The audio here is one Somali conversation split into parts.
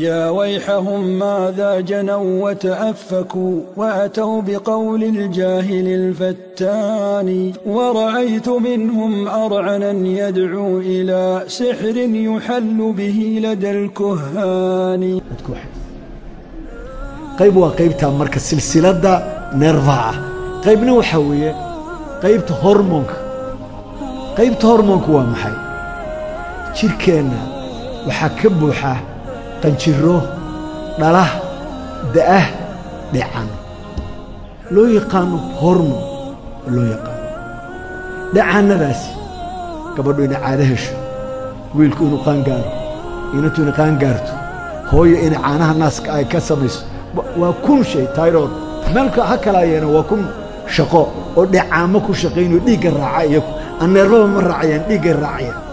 يا ويحهم ماذا جنوا وتأفكوا وأتوا بقول الجاهل الفتان ورأيت منهم أرعنا يدعو إلى سحر يحل به لدى الكهان قيب وقيب تامرك السلسلة نرفعه قيبنا وحوية qaybta hormoonka. Qaybta hormoonku waa maxay? Jidhkeenna waxaa ka buuxa qanjiro dhalah da'ah dhican loo yaqaano hormon loo yaqaano. Dhacaannadaasi gabadhu inay caado hesho wiilku inuu qaangaaro inantu inay qaangaarto hooyo inay caanaha naaska ay ka samayso waa kun shay tayrood. Meelka ha kalaayeena waa kun shaqo oo dhicaamo ku shaqaynayo dhiigga raaca iyaku anneerbaba ma raacayaan dhiiggay raacayaan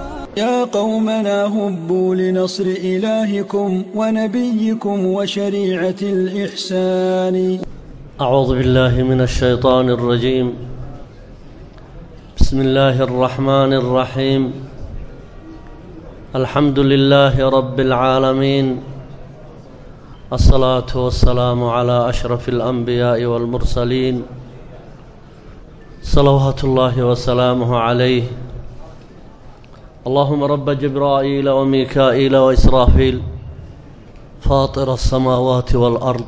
يا قومنا هبوا لنصر إلهكم ونبيكم وشريعة الإحسان أعوذ بالله من الشيطان الرجيم بسم الله الرحمن الرحيم الحمد لله رب العالمين الصلاة والسلام على أشرف الأنبياء والمرسلين صلوات الله وسلامه عليه اللهم رب جبرائيل وميكائيل وإسرافيل فاطر السماوات والأرض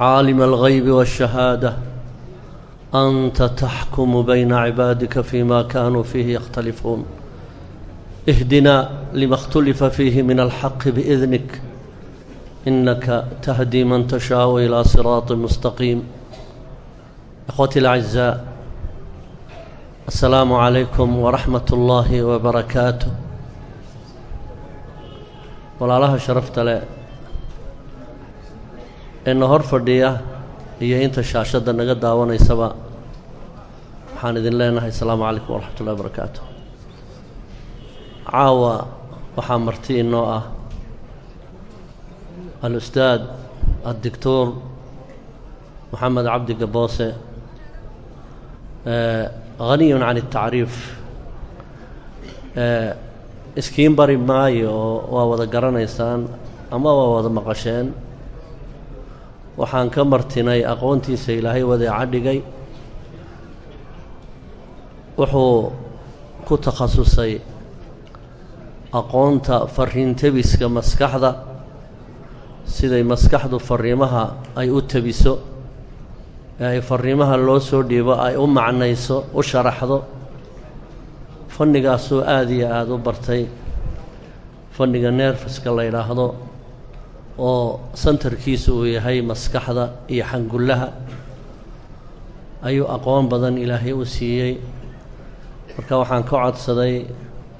عالم الغيب والشهادة أنت تحكم بين عبادك فيما كانوا فيه يختلفون اهدنا لما اختلف فيه من الحق بإذنك إنك تهدي من تشاء إلى صراط مستقيم إخوتي الأعزاء السلام عليكم ورحمة الله وبركاته walaalaha sharafta leh eena hor fadhiya iyo inta shaashadda naga daawanaysaba waxaan idin leenahay asalaamu calaykum waraxmat ullahi barakaatu caawa waxaa marti inoo ah al-ustaad addictor moxamed cabdi gaboose haniyun can الtacriif iskiin bari maayo oo waa wada garanaysaan ama waa wada maqasheen. Waxaan ka martinay aqoontiisa ilaahay wadeeca dhigay. Wuxuu ku takhasusay aqoonta fariin tebiska maskaxda siday maskaxdu fariimaha ay u tebiso fariimaha loo soo dhiibo ay u macnayso u sharaxdo fannigaasoo aada iyo aada u bartay. Fanniga neerfaska la yidhaahdo oo santarkiisa uu yahay maskaxda iyo xangullaha ayuu aqoon badan ilaahay u siiyey. Marka waxaan ka codsaday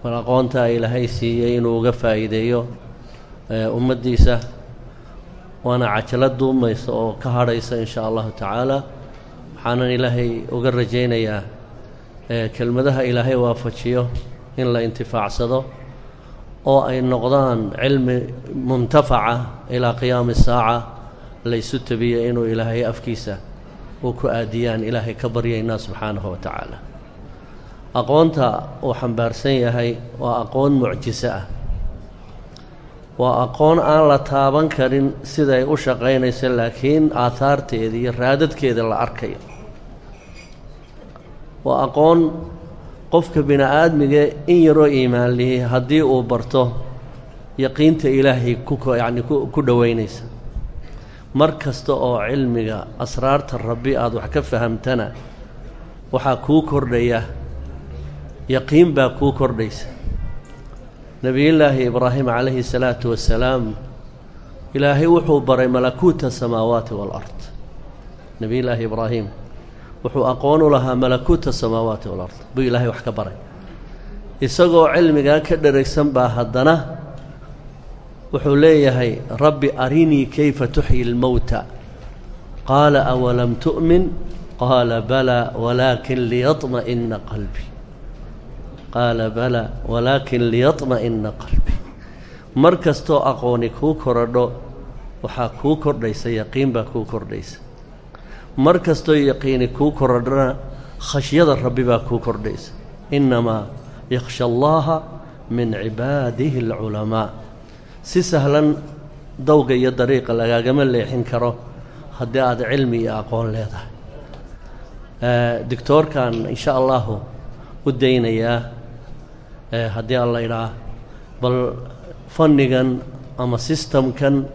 bal aqoontaa ilaahay siiyey inuu uga faa'iideeyo ummaddiisa waana cajalo duumaysa oo ka hadhaysa in shaa allahu tacaala. Waxaanan ilaahay uga rajaynayaa kelmadaha ilaahay waafajiyo in la intifaacsado oo ay noqdaan cilmi muntafaca ilaa qiyaami saaca laysu tabiya inuu ilaahay afkiisa uu ku aadiyaan ilaahay ka baryaynaa subxaanahu wa tacaala. Aqoonta uu xambaarsan yahay waa aqoon mucjiso ah waa aqoon aan la taaban karin siday u shaqaynayso laakiin aahaarteeda iyo raadadkeeda la arkayo. Waa aqoon qofka bini aadmiga in yaroo iimaan lihi haddii uu barto yaqiinta ilaahay ku yacni ku dhoweynaysa mar kasta oo cilmiga asraarta rabbi aada wax ka fahamtana waxaa kuu kordhaya yaqiin baa kuu kordhaysa nebiyullaahi ibraahim calayhi salaatu wasalaam ilaahay wuxuu baray malakuuta asamaawaati waalard nebiyullaahi ibraahim wuxuu aqoon u lahaa malakuuta asamaawaati walard buu ilaahay wax ka baray. Isagoo cilmigaa ka dheragsan baa haddana wuxuu leeyahay rabbi arinii kayfa tuxyi lmowta qaala awalam tu'min? Qaala balaa walaakin liyaطma'ina qalbi qaala balaa walaakin liyaطma'ina qalbi mar kastoo aqooni kuu korodho waxaa kuu kordhaysa yaqiin baa kuu kordhaysa. mar kastoo yaqiini kuu korodhana khashyada rabbi baa kuu kordhaysa. innamaa yakhsha allaaha min cibaadihi alculamaa. Si sahlan dawga iyo dariiqa lagaagama leexin karo haddii aad cilmi iyo aqoon leedahay. Doctoorkan insha allahu u daynayaa haddii aan la idhaa bal fannigan ama sistamkan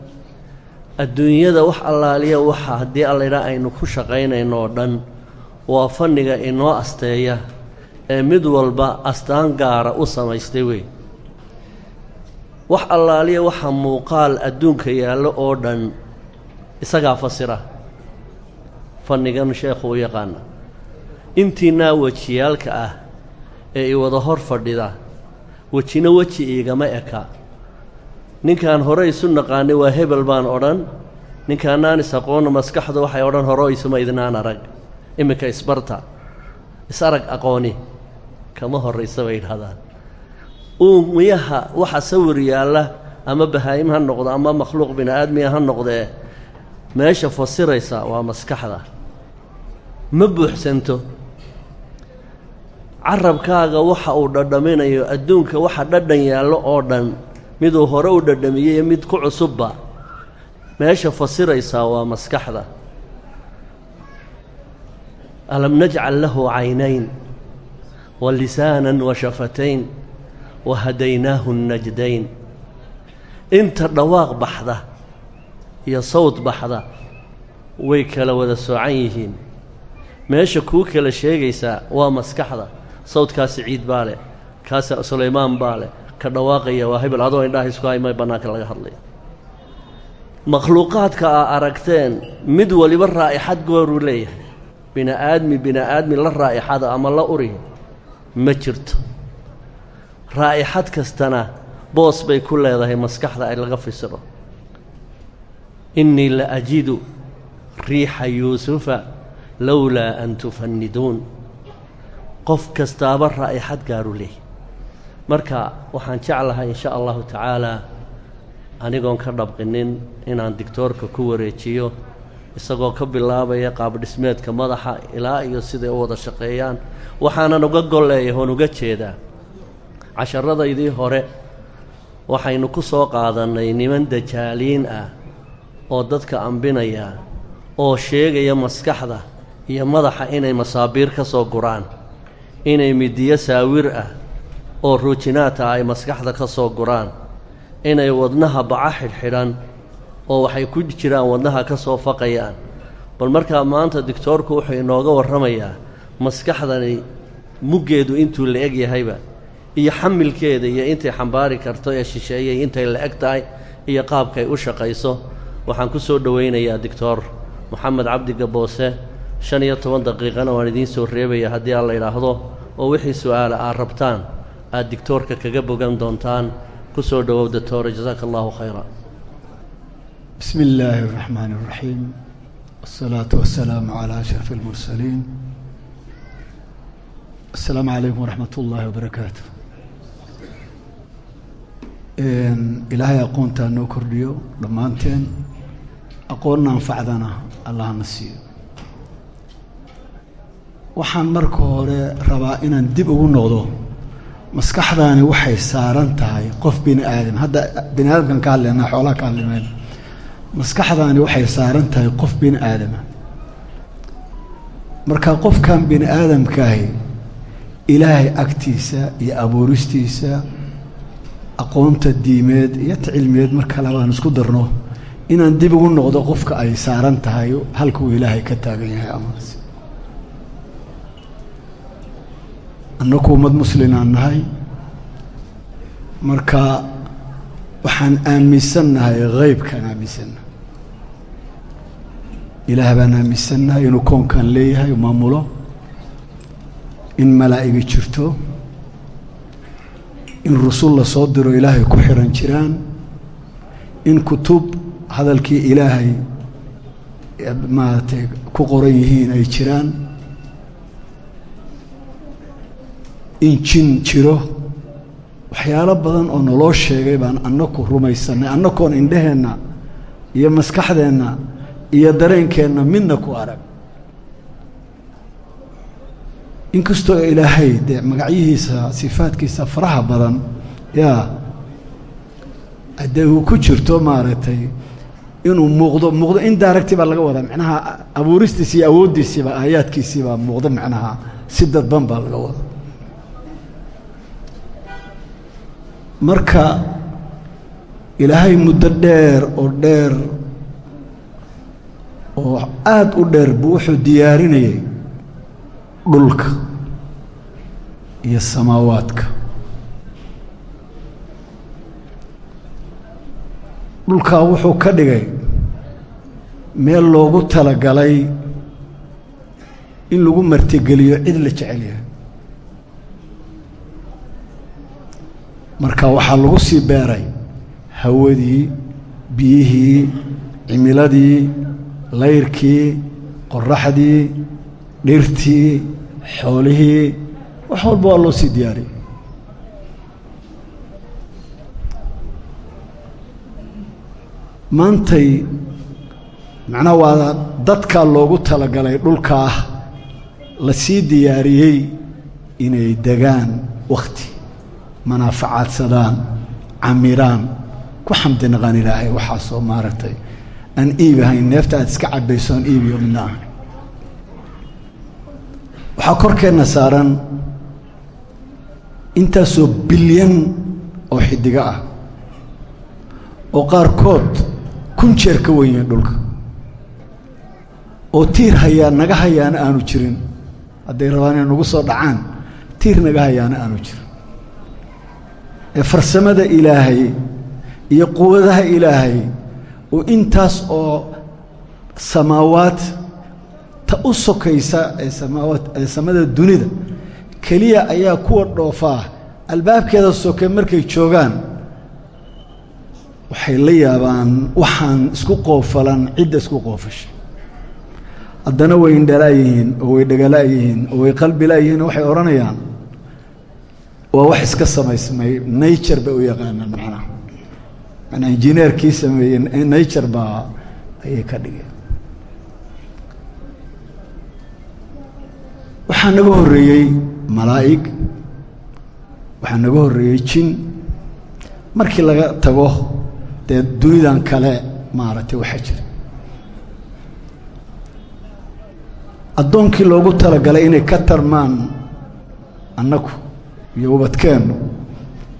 adduunyada wax allaaliya waxa haddii aan la idhaa aynu ku shaqaynayno oo dhan waa fanniga inoo asteeya ee mid walba astaan gaara u samaystay wey wax allaaliya waxa muuqaal adduunka yaallo oo dhan isagaa fasira. Fannigan sheekhu u yaqaana intiinaa wejiyaalka ah ee i wada hor fadhida wejina weji iigama eka. Ninkaan hore isu naqaanay waa hebel baan odhan. Ninkaanaan is aqoonna maskaxdu waxay odhan horo isuma idnaan arag. Iminka isbarta is arag aqooni. Kama horraysa bay yidhahdaan uumiyaha waxa sawir yaalla ama bahaa'im ha noqdo ama makhluuq bini aadmiya ha noqdee meesha fasiraysa waa maskaxda. Ma buuxsanto carabkaaga waxa uu dhadhaminayo adduunka waxa dhadhan yaallo oo dhan miduu hore u dhadhamiyey iyo mid ku cusubba. Meesha fasiraysaa waa maskaxda. Alam najcal lahu caynayn wa lisaanan wa shafatayn wa hadaynaahu najdayn. Inta dhawaaq baxda iyo sawd baxda way kala wada soocan yihiin. Meesha kuu kala sheegaysaa waa maskaxda sawdkaasi ciid baa leh kaasi sulaymaan baa leh ka dhawaaqaya waa hebel adoo indhaha isku haymay bannaanka laga hadlaya. Makhluuqaadka aa aragteen mid waliba raa'ixad gooruu leeyahay. Bini-aadmi bini-aadmi la raa'ixada ama la uri ma jirto. Raa'ixad kastana boos bay ku leedahay maskaxda ay laga fisiro. Innii la ajidu riixa yuusufa lowlaa an tufanniduun qof kastaaba raa'ixad gaaru leeyahy. Marka waxaan jeclahay in sha allahu tacaalaa anigoon ka dhabqinin inaan digtoorka ku wareejiyo isagoo ka bilaabaya qaabdhismeedka madaxa ilaa iyo siday u wada shaqeeyaan. Waxaanan uga golleeya oon uga jeedaa casharadaydii hore. Waxaynu ku soo qaadannay niman dajaaliin ah oo dadka ambinaya oo sheegaya maskaxda iyo madaxa inay masaabiir ka soo guraan inay midiyo saawir ah oo ruujinaata ay maskaxda ka soo guraan inay wadnaha baca xidhxidhan oo waxay ku jiraan wadnaha ka soo faqayaan. Bal markaa maanta digtoorku wuxuu inooga warramayaa maskaxdani muggeedu intuu la eg yahayba iyo xamilkeeda iyo intay xambaari karto ee shisheeyay intay la eg tahay iyo qaabkay u shaqayso. Waxaan ku soo dhowaynayaa doctor moxamed cabdi gaboose shan iyo toban daqiiqana waan idiin soo reebaya haddii aan la idhaahdo oo wixii su'aala aad rabtaan aad digtoorka kaga bogan doontaan ku soo dhowow doctoore jasaaka allahu khayra bismi illaahi araxmaani araxiim wasalaatu wasalaamu calaa ashrafi almursaliin assalaamu calaykum waraxmat ullaahi wabarakaatu ilaahay aqoontaa noo kordhiyo dhammaanteen. Aqoonna anfacdana allahana siiyo waxaan marka hore rabaa inaan dib ugu noqdo. Maskaxdaani waxay saaran tahay qof bini aadam hadda bini aadamkan ka hadlaynaa xoolaha ka hadlimayno maskaxdaani waxay saaran tahay qof bini aadama marka qofkan bini aadamkaahi ilaahay agtiisa iyo abuuristiisa aqoonta diimeed iyo cilmiyeed mar kale baan isku darno. Inaan dib ugu noqdo qofka ay saaran tahay halka uu ilaahay ka taagan yahay amaas annaku ummad muslimaan nahay. Marka waxaan aaminsannahay haybkaan aaminsannahay ilaah baan aaminsannahay inuu koonkan leeyahay maamulo. In malaa'igi jirto. In rusul la soo diro ilaahay ku xihan jiraan. In kutub hadalkii ilaahay maaragtay ku qoran yihiin ay jiraan in jin jiro. Waxyaalo badan oo naloo sheegay baan annaku rumaysanay annakoon indheheenna iyo maskaxdeenna iyo dareenkeenna midna ku arag. Inkastoo ilaahay dee magacyihiisa sifaadkiisa faraha badan yaa haddee uu ku jirto maaragtay inuu muuqdo muuqdo in daaragti baa laga wadaa macnaha abuuristiisi iyo awooddiisiiba aayaadkiisiibaa muuqdo macnaha si dadban baa laga wada marka ilaahay muddo dheer oo dheer oo aada u dheer buu wuxuu diyaarinayay dhulka iyo samaawaadka. Dhulkaa wuxuu ka dhigay meel loogu talagalay in lagu martigeliyo cid la jecel yahay marka waxaa lagu sii beeray hawadii biyihii cimiladii layrkii qoraxdii dhirtii xoolihii wax walba waa loo sii diyaariyey maantay macnaha waa dadkaa loogu talagalay dhulkaa la sii diyaariyey inay degaan wakhti manaafacaadsadaan camiraan ku xamdi naqaan ilaahay waxaasoo maaragtay aan iib ahayn neefta aad iska cabayso aan iibiyo midna ahayn waxaa korkeenna saaran intaasoo bilyan oo xidigo ah oo qaarkood kun jeer ka wen yihiin dhulka. Oo tiir hayaa naga hayaana aanu jirin. Hadday rabaan inay nagu soo dhacaan tiir naga hayaana aanu jirin ee farsamada ilaahay iyo quwadaha ilaahay oo intaas oo samaawaad ta u sokaysa ee samaawaad ee samada dunida keliya ayaa kuwa dhoofaa albaabkeeda soke markay joogaan waxay la yaabaan waxaan isku qoofalan cidda isku qoofashay. Haddana way indhalaayihiin oo way dhagalaayihiin oo way qalbilaayihiin oo waxay odhanayaan waa wax iska samaysmay. Nature bay u yaqaanaan macnaha. Manaa injineerkii sameeyey nature baa ayay ka dhigeen. Waxaa naga horreeyey malaa'ig. Waxaa naga horreeyey jin. Markii laga tago dee dunidan kale maaragtay waxaa jira. Addoonkii loogu talagalay inay ka tarmaan annagu iyo ubadkeennu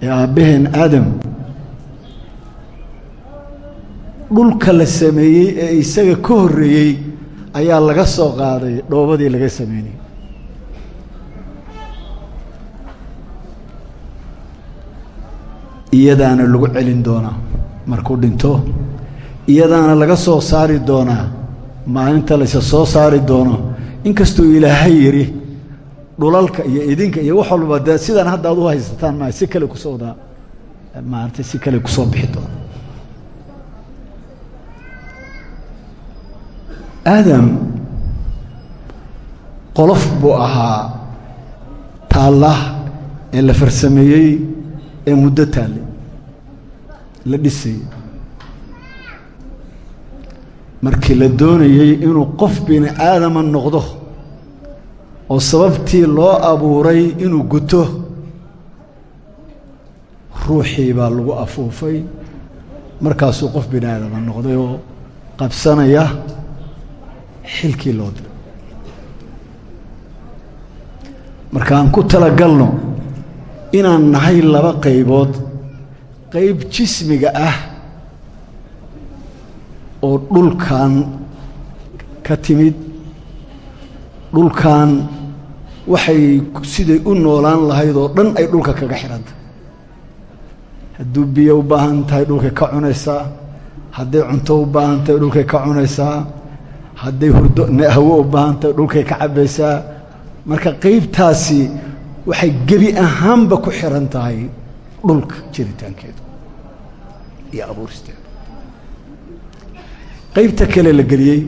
ee aabbaheen aadam dhulka la sameeyey ee isaga ka horreeyey ayaa laga soo qaaday dhoobadii laga sameynayay iyadaana lagu celin doonaa markuu dhinto iyadaana laga soo saari doonaa maalinta layse soo saari doono inkastuu ilaahay yidhi dhulalka iyo idinka iyo wax walba dee sidaan hadda ad u haysataan maa si kale ku soo wadaa maaragtay si kale ku soo bixi doona aadam qolof buu ahaa taalla ee la farsameeyey ee muddo taallay la dhisayay markii la doonayey inuu qof bini aadama noqdo oo sababtii loo abuuray inuu guto ruuxii baa lagu afuufay. Markaasuu qof bini aadama noqday oo qabsanaya xilkii loo diray markaan ku talagalno inaan nahay laba qaybood qayb jismiga ah oo dhulkan ka timid dhulkan waxay siday u noolaan lahayd oo dhan ay dhulka kaga xidhantay hadduu biyo u baahan tahay dhulkay ka cunaysaa hadday cunto u baahan tahay dhulkay ka cunaysaa hadday hurdo hawo u baahan tahay dhulkay ka cabbaysaa marka qaybtaasi waxay gebi ahaanba ku xihan tahay dhulka jiritaankeedu iyo abuuristeedu. Qaybta kale la geliyey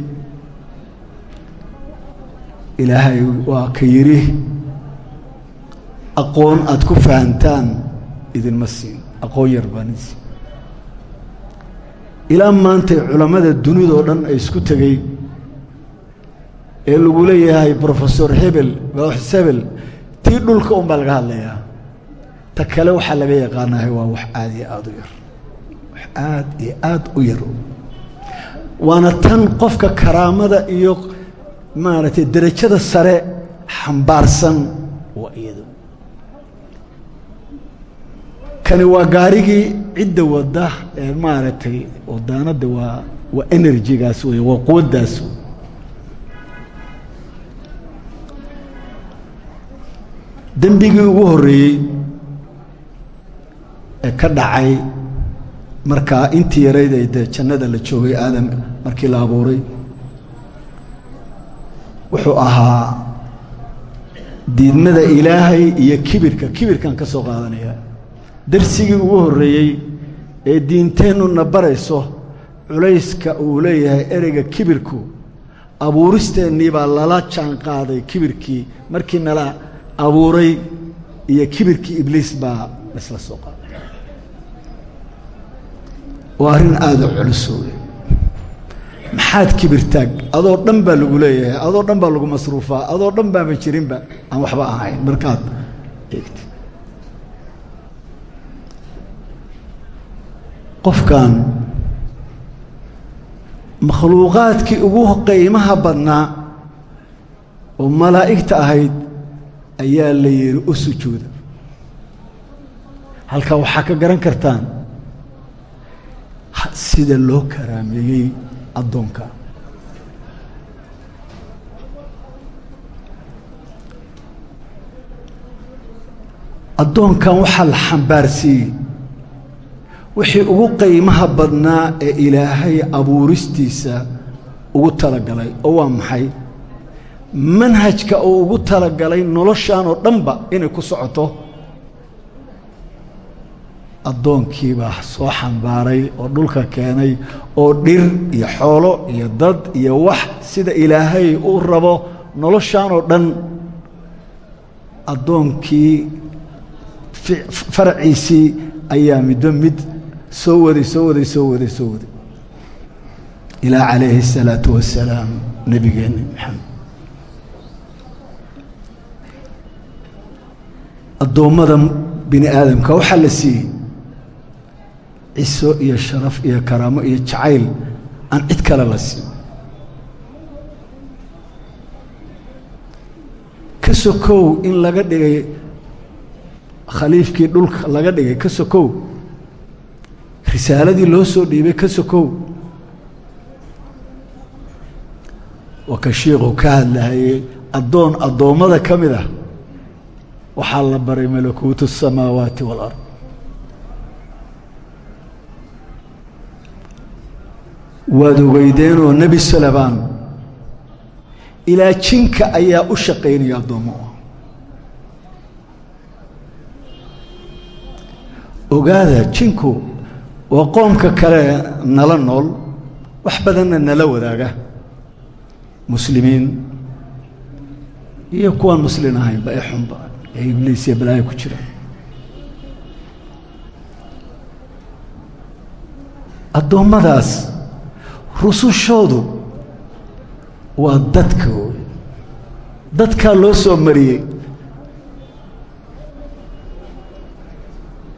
ilaahay waa ka yidhi aqoon aad ku fahantaan idinma siin. Aqoon yar siin. Ilaa maantay culammada dunidoo dhan ay isku tegey ee lagu leeyahay brofesor hebel hebel tii dhulka un baa laga hadlayaa. Ta kale waxaa laga yaqaanahay waa wax aad iyo aada u yar. Wax aad iyo aada u yar. Waana tan qofka karaamada iyo maaragtay derajada sare xambaarsan waa iyada kani waa gaarigii cidda wadda ee maaragtay wadaanadda waa waa enerjigaas wey waa quwaddaas dembigii ugu horreeyey ee ka dhacay markaa intii yarayd ay dee jannada la joogay aadam markii la abuuray wuxuu ahaa diidmada ilaahay iyo kibirka kibirkan ka soo qaadanaya. Darsigii ugu horreeyey ee diinteennuna barayso culayska uu leeyahay ereyga kibirku abuuristeennii baa lala jaan qaaday kibirkii. Markii nala abuuray iyo kibirkii ibliis baa laisla soo qaaday. Waa arrin aada u culus wey maxaad kibirtaag? Adoo dhan baa lagu leeyahay adoo dhan baa lagu masruufaa adoo dhan baaba jirinba aan waxba ahayn. Markaad eegti qofkan makhluuqaadkii ugu qiimaha badnaa oo malaa'igta ahayd ayaa la yidhi u sujuuda. Halkaa waxaa ka garan kartaan sida loo karaameeyey addoonka. Addoonkan waxaa la xambaarsiiyey. Wixii ugu qiimaha badnaa ee ilaahay abuuristiisa ugu talagalay oo waa maxay? Manhajka uu ugu talagalay noloshan oo dhanba inay ku socoto addoonkiibaa soo xambaaray oo dhulka keenay oo dhir iyo xoolo iyo dad iyo wax sida ilaahay u rabo noloshan oo dhan addoonkii faraciisii ayaa middo mid soo waday soo waday soo waday soo waday. Ilaa calayhi الsalaatu wasalaam nebigeenna maxamed. Addoommada bini aadamka waxaa la siiyey ciso iyo sharaf iyo karaamo iyo jacayl aan cid kale la siin ka sokow in laga dhigay khaliifkii dhulka laga dhigay ka sokow risaaladii loo soo dhiibay ka sokow waa ka shiiku ka hadlahayey addoon addoommada ka mid ah waxaa la baray malakuutu الsamaawaati wاlard waad ogeydeenoo nebi salabaan. Ilaa jinka ayaa u shaqaynaya addoommo ogaada jinku waa qoomka kale nala nool wax badanna nala wadaaga. Muslimiin iyo kuwaan muslin ahaynba ee xunba ee ibliis iyo balaayo ku jira. Addoommadaas rusushoodu waa dadka wey dadkaa loo soo mariyey.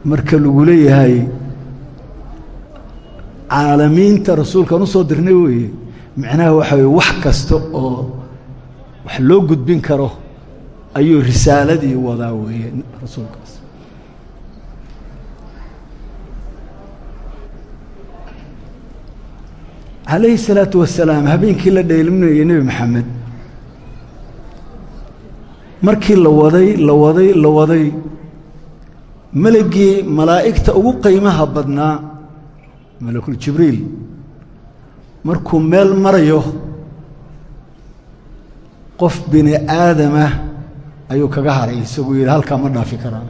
Marka lagu leeyahay caalamiinta rasuulkaan u soo dirnay weeye macnaha waxa weye wax kasta oo wax loo gudbin karo ayuu risaaladii wadaa weeye rasuulkaas calayhi الsalaatu wasalaam habeenkii la dheelminayay nebi maxamed markii la waday la waday la waday meligii malaa'igta ugu qiimaha badnaa malakuljibriil markuu meel marayo qof bini aadamah ayuu kaga haray isaguu yidhi halkaa ma dhaafi karaan.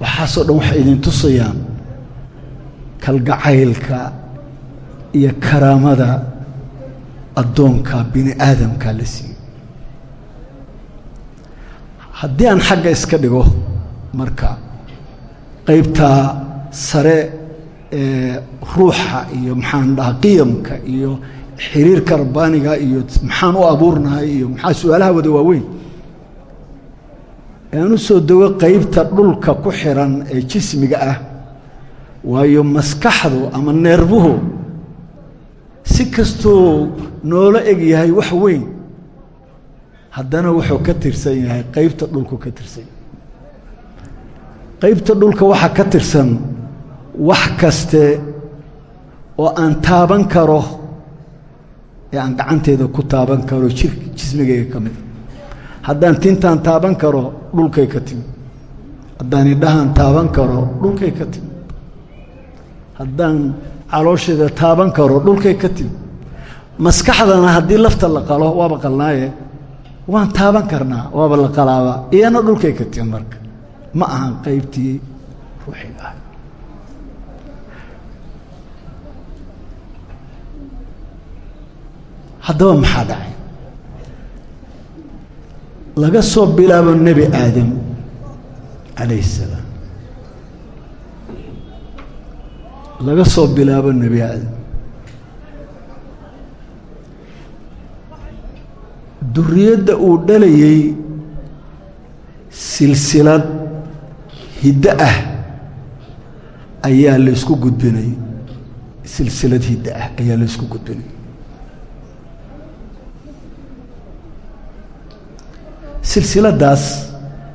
Waxaasoo dhan waxay idin tusayaan kalgacaylka iyo karaamada addoonka bini aadamka la siiyey. Haddii aan xagga iska dhigo marka qaybtaa sare ee ruuxa iyo maxaan dhahaa qiyamka iyo xiriirka rabbaaniga iyo maxaan u abuurnahay iyo maxaa su'aalaha wada waaweyn aan u soo dego qaybta dhulka ku xiran ee jismiga ah waayo maskaxdu ama neerbuhu si kastuu noola eg yahay wax weyn haddana wuxuu ka tirsan yahay qaybta dhulku ka tirsan. Qaybta dhulka waxaa ka tirsan wax kaste oo aan taaban karo ee aan gacanteeda ku taaban karo jir jismigayga ka mida haddaan tintaan taaban karo dhulkay ka timi. Haddaan idhahaan taaban karo dhulkay ka timi haddaan caloosheeda taaban karo dhulkay ka timi maskaxdana haddii lafta la qalo waaba qalnaaye? Waan taaban karnaa waaba la qalaaba iyana dhulkay ka timi marka. Ma ahan qaybtii ruuxiga ah. Haddaba maxaa dhacay? Laga soo bilaabo nebi aadam calayh الsalaam laga soo bilaabo nebi aadam. Duriyadda uu dhalayey silsilad hiddo ah ayaa la isku gudbinay. Silsilad hiddo ah ayaa la isku gudbinay. Silsiladaas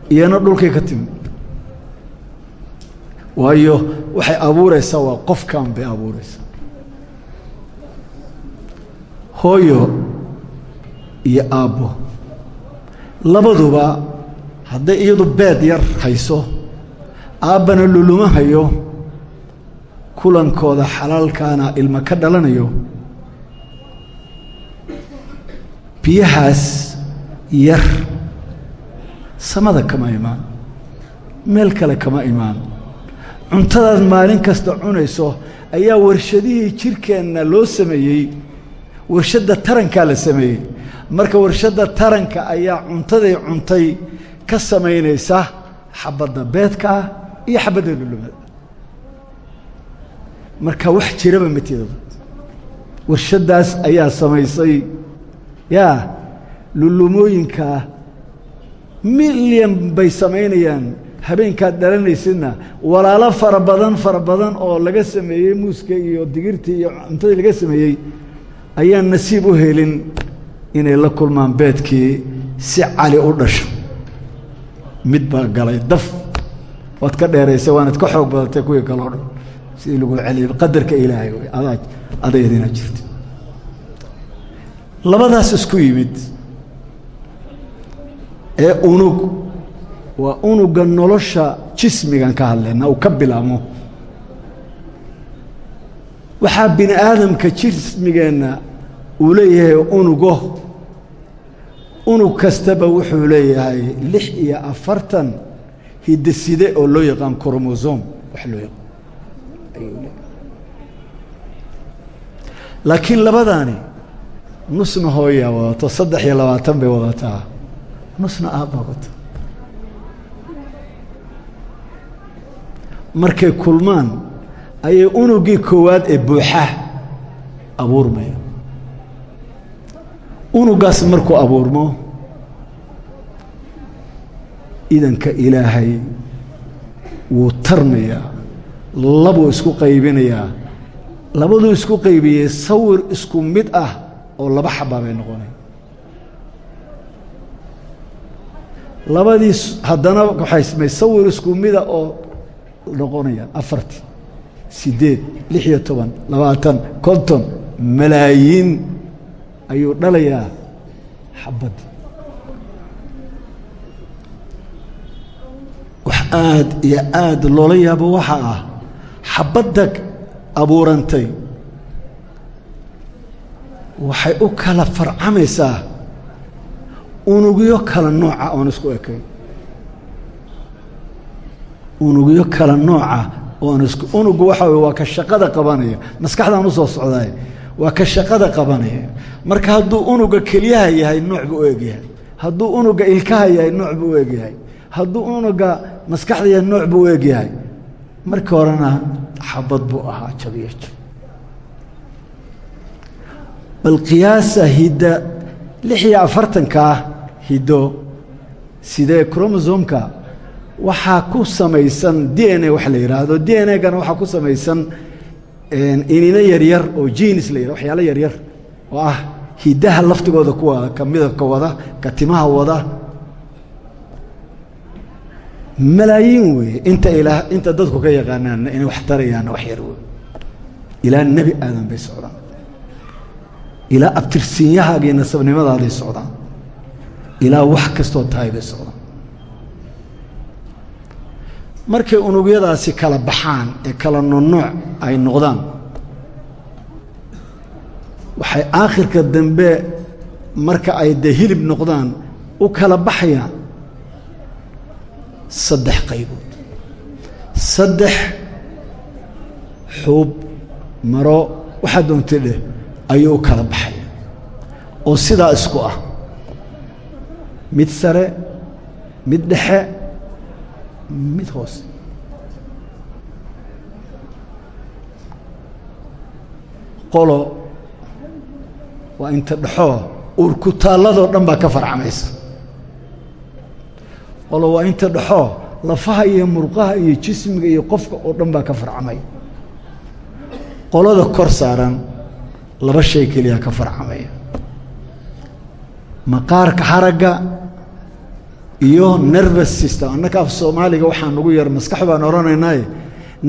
iyana dhulkay ka timi waayo waxay abuureysaa waa qofkan bay abuureysaa. Hooyo iyo aabbo. Labaduba hadday iyadu beed yar hayso aabbana luluma hayo kulankooda xalaalkaana ilmo ka dhalanayo. Biyahaas yar samada kama imaan meel kale kama imaan cuntadaad maalin kasta cunayso ayaa warshadihii jirkeenna loo sameeyey. Warshadda tarankaa la sameeyey. Marka warshadda taranka ayaa cuntaday cuntay ka samaynaysa xabadda beedkaa iyo xabadda lulumada marka wax jiraba mateedaba warshaddaas ayaa samaysay. Yaa lulumooyinkaa milyan bay samaynayaan habeenkaad dhalanaysidna walaalo fara badan fara badan oo laga sameeyey muuska iyo digirtii iyo cuntadii laga sameeyey ayaan nasiib u helin inay la kulmaan beedkii si cali u dhasho. Mid baa galay daf waad ka dheeraysay waanad ka xoog badatay kuwii kaloo dhan. Sidii lagu celiyay qadarka ilaahay wey adaa adayadina jirta labadaas isku yimid ee unug waa unuga nolosha jismigan ka hadlayna uu ka bilaabmo. Waxaa bini aadamka jismigeenna uu leeyahay unugo. Unug kastaba wuxuu leeyahay lix iyo afartan hidaside oo loo yaqaan kromosom wax loo yaqaan. Laakiin labadaani nusna hooyaa wadato saddex iyo labaatan bay wadataa. Nusna aabbaa wata markay kulmaan ayay unugii koowaad ee buuxa abuurmaya unugaas markuu abuurmo idanka ilaahay wuu tarmayaa labuu isku qaybinayaa labaduu isku qaybiyey sawir isku mid ah oo laba xabaa bay noqonay. Labadiis haddana waxay samay sawir isku mida oo noqonayaan afartii siddeed lix iyo toban labaatan konton malaayiin ayuu dhalayaa xabaddii wax aad iyo aad loola yaabo waxaa ah xabadda abuurantay. Waxay u kala farcamaysaa unugyo kala nooca oon isku ekayn unugyo kala nooca unugu waxa waa ka shaqada qabanaya. Maskaxdaan u soo socdaay waa ka shaqada qabanaya. Marka hadduu unuga kelyaha yahay nooc buu u egyahay hadduu unuga ilkaha yahay nooc buu u egyahay hadduu unuga maskaxda yahay nooc buu u egyahay markii horena xabad buu ahaa jabiyo jab bal qiyaasa hidda lix iyo afartankaa hiddo sidee cromosomka waxaa ku samaysan d n a waxa la yidhaahdo d n a-gana waxaa ku samaysan inino yaryar oo jenis la yidhah waxyaalo yaryar oo ah hiddaha laftigooda kuwa ka midabka wada ka timaha wada. Malaayiin weeye inta ilaa inta dadku ka yaqaanaanna inay wax tarayaanna wax yar wey ilaa nebi aadan bay socdaan. Ilaa abtirsiinyahaaga iyo nasabnimadaaday socdaan. Ilaa wax kastoo tahay bay socdaan markay unugyadaasi kala baxaan ee kala noonnooc ay noqdaan waxay aakhirka dambe marka ay dee hilib noqdaan u kala baxayaan saddex qaybood. Saddex xuub maro waxaa doontay dheh ayuu u kala baxaya oo sidaa isku ah. Mid sare mid dhexe mid hoose qolo waa inta dhexoo uurkutaalladoo dhan baa ka farcamaysa. Qolo waa inta dhexoo lafaha iyo murqaha iyo jismiga iyo qofka oo dhan baa ka farcamay. Qolada kor saaran laba shay keliya ka farcamaya maqaarka haragga iyo nervous system. Annaka af soomaaliga waxaa nagu yar maskax baan odhanaynaaye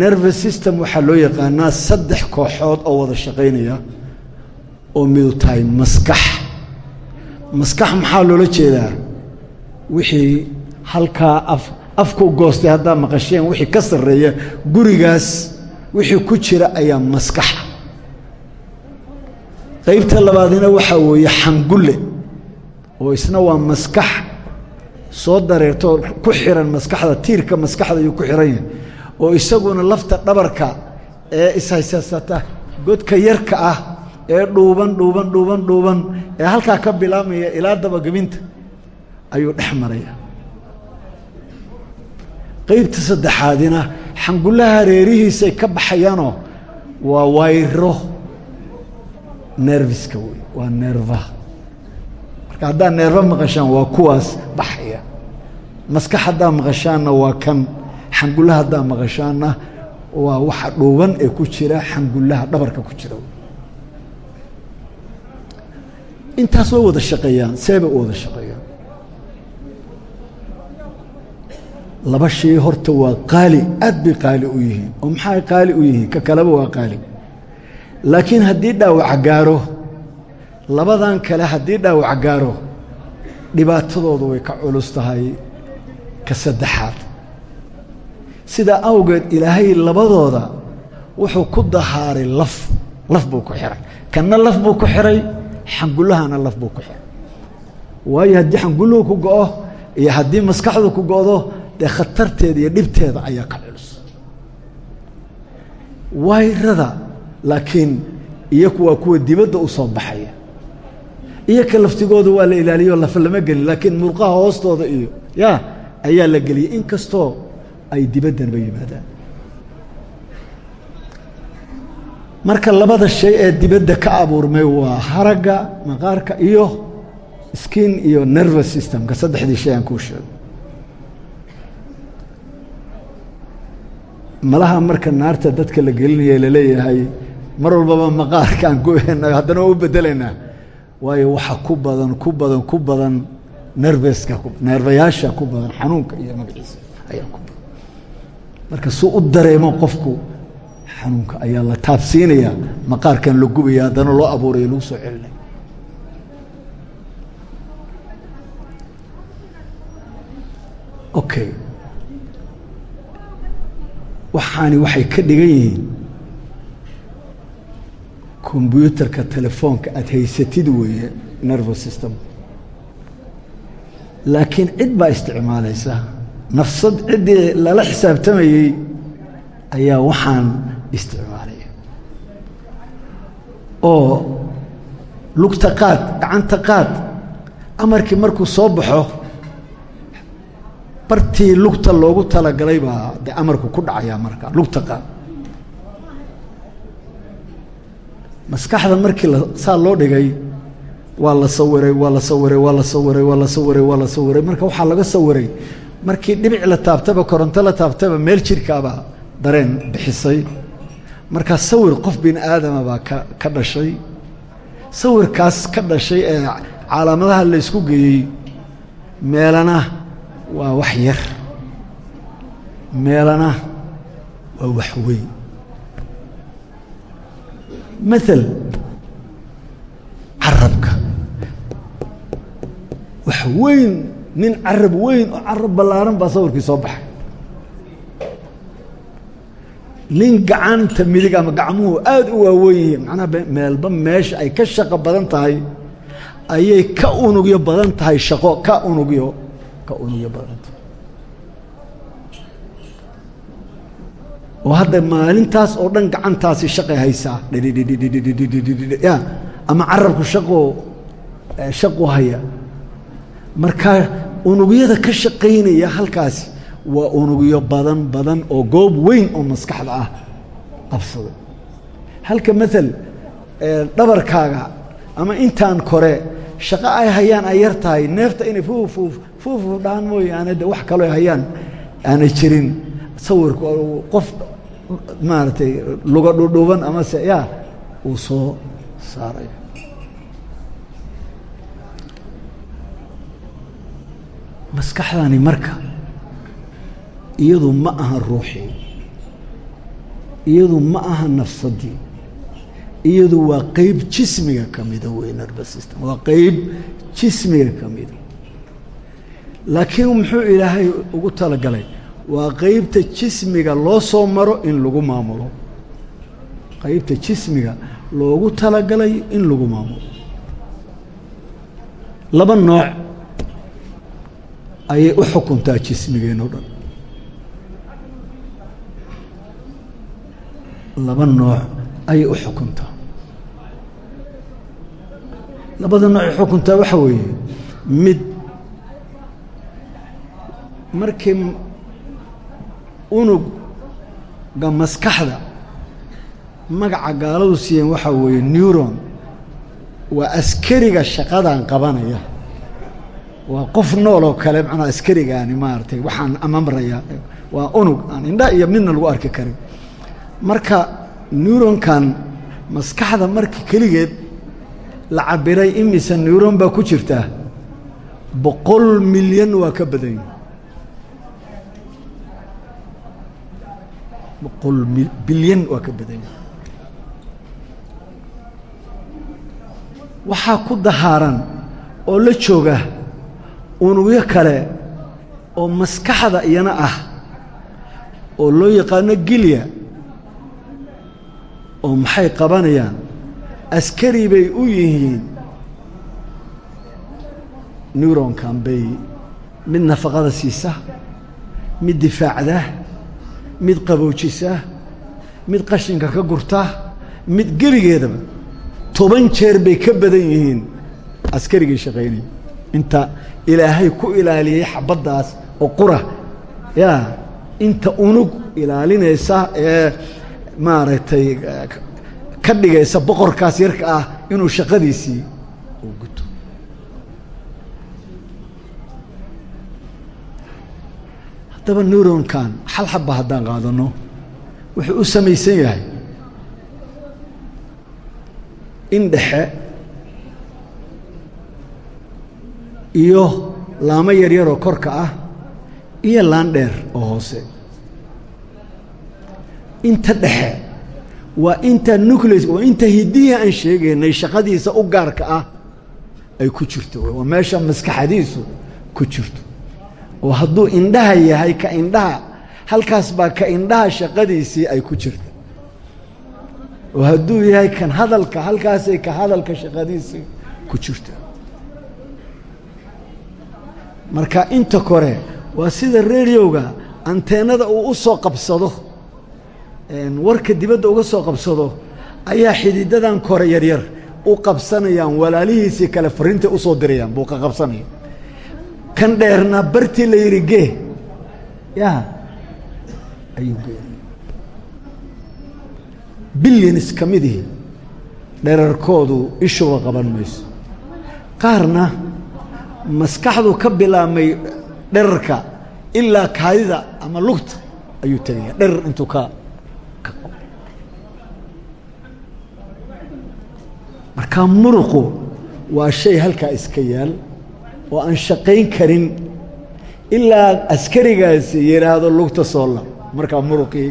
nervous system waxaa loo yaqaanaa saddex kooxood oo wada shaqaynaya oo midu tahay maskax. Maskax maxaa loola jeedaa? Wixii halkaa af afku goostay haddaa maqasheen wixii ka sarreeya gurigaas wixii ku jira ayaa maskaxa qaybta labaadina waxaa weeye xangulle oo isna waa maskax soo dareertoo ku xiran maskaxda tiirka maskaxda ayuu ku xiran yahay oo isaguna lafta dhabarka ee ishaysasata godka yarka ah ee dhuuban dhuuban dhuuban dhuuban ee halkaa ka bilaabmaya ilaa dabagebinta ayuu dhex maraya. Qaybta saddexaadina xangullaha hareerihiisay ka baxayaanoo waa wayro nerviska wey waa neervaha marka haddaa neerva maqashaan waa kuwaas baxaya maskax haddaa maqashaanna waa kan xangullaha haddaa maqashaanna waa waxa dhuuban ee ku jira xangullaha dhabarka ku jira. Intaas way wada shaqeeyaan seebay u wada shaqeeyaan. Laba shay horta waa qaali aad bay qaali u yihiin. Oo maxay qaali u yihiin? Ka kaleba waa qaali. Laakiin haddii dhaawac gaaro labadan kale haddii dhaawac gaaro dhibaatadoodu way ka culus tahay ka saddexaad. Sidaa awgeed ilaahay labadooda wuxuu ku dahaaray laf laf buu ku xihay kanna laf buu ku xihay xangullahana laf buu ku xihay waayo haddii xangulluhu ku go'o iyo haddii maskaxdu ku go'do dee khatarteeda iyo dhibteeda ayaa ka culus. Wayrada laakiin iyaku waa kuwa dibadda u soo baxaya. Iyaka laftigooda waa la ilaaliyo lafa lama gelin laakiin murqaha hoostooda iyo ya ayaa la geliyey in kastoo ay dibaddanba yimaadaan. Marka labada shay ee dibadda ka abuurmay waa haragga maqaarka iyo skin iyo nervous systemka saddexdii shay aan kuu sheego malaha marka naarta dadka la gelinaya la leeyahay mar walbaba maqaarkaan ku haddana waa u bedelaynaa waayo waxa ku badan ku badan ku badan nerveska neervayaasha ku badan xanuunka iyo magaciisa ayaa ku badan. Marka suu u dareemo qofku xanuunka ayaa la taabsiinaya maqaarkan la gubaya haddana loo abuuraya lagu soo celinaya okay. Waxaani waxay ka dhigan yihiin kombyuutarka telefoonka aada haysatid weeye nervous system laakiin cid baa isticmaalaysa. Nafsad ciddii lala xisaabtamayey ayaa waxaan isticmaalaya oo lugta qaad gacanta qaad amarkii markuu soo baxo bartii lugta loogu talagalay baa dee amarku ku dhacayaa marka lugta qaad. Maskaxda markii saa loo dhigay waa la sawiray waa la sawiray waa la sawiray waa la sawiray waa la sawiray. Marka waxaa laga sawiray markii dhibic la taabtaba koronto la taabtaba meel jirkaabaa dareen bixisay. Markaa sawir qof bini aadama baa ka ka dhashay. Sawirkaas ka dhashay ee calaamadaha la ysku geeyey meelana waa wax yar. Meelana waa wax weyn. Maal carabka. Wax weyn nin carab weyn oo carab ballaaran baa sawirkii soo baxay. Nin gacanta midig ama gacmuhu aada u waaweyn yihiin macnaha meelba meesha ay ka shaqo badan tahay ayay ka unugyo badan tahay shaqo ka unugyo ka unugyo badan tahay. Oo hadda maalintaas oo dhan gacantaasi shaqay haysaa. Ya ama carabku shaqo shaqu haya. Markaa unugyada ka shaqaynaya halkaasi waa unugyo badan badan oo goob weyn oo maskaxda ah qabsaday halka maal dhabarkaaga ama intaan kore shaqo ay hayaan ay yar tahay neefta inay fuufuuf fuufuuf dhahan mooyaane de wax kaloo hayaan aanay jirin. Sawirku qof maaragtay luga dhudhuban amase ya uu soo saarayo maskaxdani marka iyadu ma aha ruuxii iyadu ma aha nafsadii iyadu waa qeyb jismiga ka mida wey nervous system waa qeyb jismiga ka mida. Laakiin muxuu ilaahay ugu talagalay? Waa qeybta jismiga loo soo maro in lagu maamulo. Qeybta jismiga loogu talagalay in lagu maamulo laba nooc ayay u xukuntaa jismigeenno dhan. Laba nooc ayay u xukuntaa. Labada nooc xukuntaa waxa weeye mid markii unugga maskaxda magaca gaaladu siiyeen waxaa weeye neuron waa askariga shaqadan qabanaya. Waa qof nool oo kale macnaa askarigaani maaragtay waxaan amamraya waa unug aan indha iyo midna lagu arki karin. Marka neuronkan maskaxda markii keligeed la cabiray imise neuron baa ku jirtaa boqol milyan waa ka badan. Yihi boqol bilyan waa ka badan. yihi waxaa ku dahaaran oo la jooga unugyo kale oo maskaxda iyana ah oo loo yaqaano gilya oo maxay qabanayaan askari bay u yihiin. Neuronkan bay mid nafaqada siisa mid difaacda mid qaboojisa mid qashinka ka gurta mid gebigeedaba toban jeer bay ka badan yihiin askarigii shaqaynaya inta ilaahay ku ilaaliyey xabaddaas oo qura yaa inta unug ilaalinaysa ee maaragtay ka dhigaysa boqorkaas yarka ah inuu shaqadiisii uu guto. Haddaba neuronkan xal xabba haddaan qaadano wuxuu u samaysan yahay in dhexe iyo laamo yaryaroo korka ah iyo laan dheer oo hoose. Inta dhexe waa inta nucleus waa inta hiddihii aan sheegaynay shaqadiisa u gaarka ah ay ku jirto. Waa meesha maskaxadiisu ku jirto. Oo hadduu indhaha yahay ka indhaha halkaas baa ka indhaha shaqadiisii ay ku jirta oo hadduu yahay kan hadalka halkaasay ka hadalka shaqadiisii ku jirta. Marka inta kore waa sida rediowga anteenada uu u soo qabsado warka dibadda uga soo qabsado ayaa xididadan kore yaryar u qabsanayaan walaalihiisii kale fariintay u soo dirayaan buu ka qabsanaya. Kan dheerna bartii la yidhi gee ya ayuu geenay bilyanis ka midihii dherarkoodu ishuba qaban mayso. Qaarna maskaxdu ka bilaabmay dherarka ilaa kaadida ama lugta ayuu tegaya dherar intuu ka markaa muruqu waa shay halkaa iska yaal oo aan shaqayn karin ilaa askarigaasi yidhaahdo lugta soo laab markaa muruqii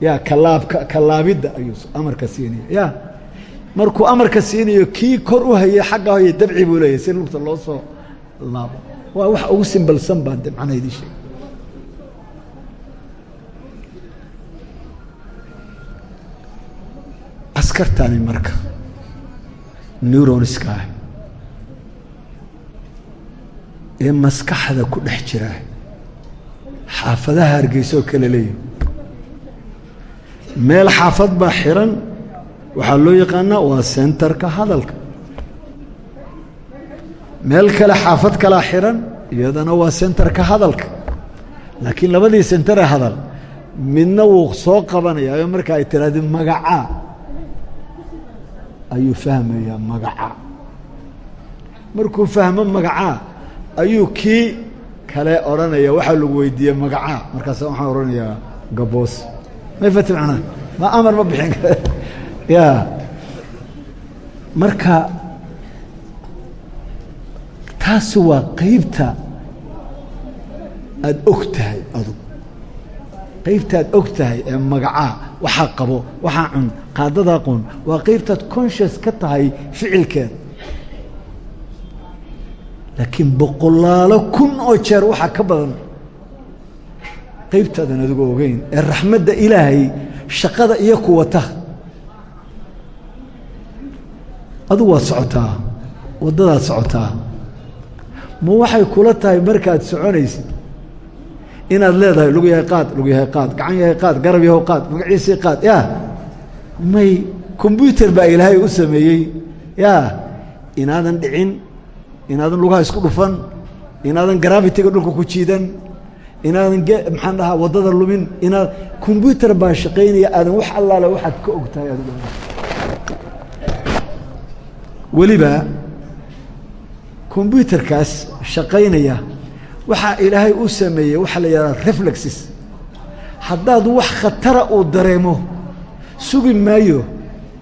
ya kalaabka kalaabidda ayuu amarka siinaya ya markuu amarka siinayo kii kor u hayay xagga haya dabci buu leeyahy si lugta loo soo laabo. Waa wax ugu simbalsan baan de macnaha idin askartani marka neuronska ah ee maskaxda ku dhex jira xaafadaha hargeysa oo kale leeyihi meel xaafad baa xiran waxaa loo yaqaanaa waa sentarka hadalka. Meel kale xaafad kalaa xiran iyadana waa sentarka hadalka. Laakiin labadii sentare hadal midna wuu soo qabanaya o marka ay tiraahdi magacaa ayuu fahmayaa magacaa markuu fahmo magacaa ayuu kii kale odhanaya waxaa lagu weydiiyey magacaa markaas waxaan odhanayaa gaboos may fati macnaa? Ma amar ma bixin kara. Ya. Marka taasi waa qeybta aada og tahay adug qaybta aad og tahay ee magacaa waxaa qabo waxaa cun qaadadaa qun waa qaybtaad conscious ka tahay ficilkeeda laakiin boqolaalo kun oo jeer waxaa ka badan qaybtaadan adigu ogeyn ee raxmadda ilaahay shaqada iyo ku wata adugu waad socotaa waddadaad socotaa. Ma waxay kula tahay markaad soconaysid inaad leedahay lug yahay qaad lug yahay qaad gacan yahay qaad garab yahow qaad magaciisii qaad ya may combyuter baa ilaahay u sameeyey ya inaadan dhicin inaadan lugaha isku dhufan inaadan gravitiga dhulka ku jiidan inaadan maxaan dhahaa waddada lumin inaad combyuter baa shaqaynaya aadan wax allaale waxaad ka og tahay adigu weliba combyuterkaas shaqaynaya waxaa ilaahay u sameeyey waxaa la yidhahdaa reflexes. Haddaad wax khatara uu dareemo sugi maayo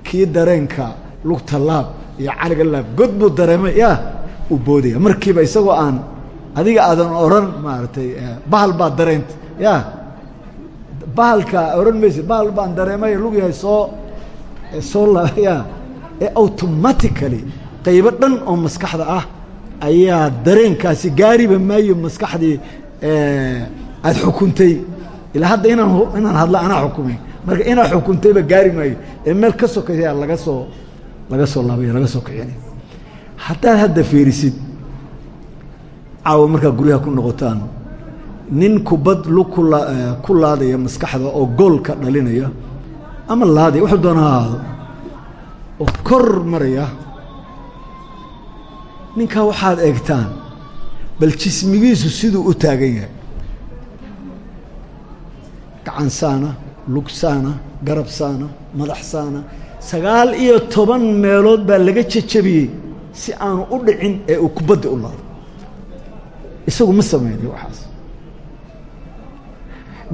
kii dareenka lugta laab iyo caliga laab god buu dareemay ya uu boodaya. Markiiba isagoo aan adiga aadan odhan maaragtay bahal baad dareenta ya bahalka odhan maysa bahal baan dareemay lug yahay soo soo la ya ee automatically qaybo dhan oo maskaxda ah ayaa dareenkaasi gaariba maayo maskaxdii aada xukuntay. Ilaa hadda inaan inaan hadla anaa xukumay. Marka inaad xukuntayba gaari maayo. Ee meel ka sokaysa laga soo laga soo laabay laga soo kicinay haddaad hadda fiirisid caawa markaa guryaha ku noqotaan. Nin kubad lug kula ku laadaya maskaxda oo goolka dhalinaya ama laadaya wuxuu doona ha ahaado oo kor maraya. Ninkaa waxaad eegtaan bal jismigiisu siduu u taagan yahay. Gacan saana lug saana garab saana madax saana. Sagaal iyo toban meelood baa laga jejabiyey si aanu u dhicin ee uu kubadda u laado isagu ma samaynayo waxaas.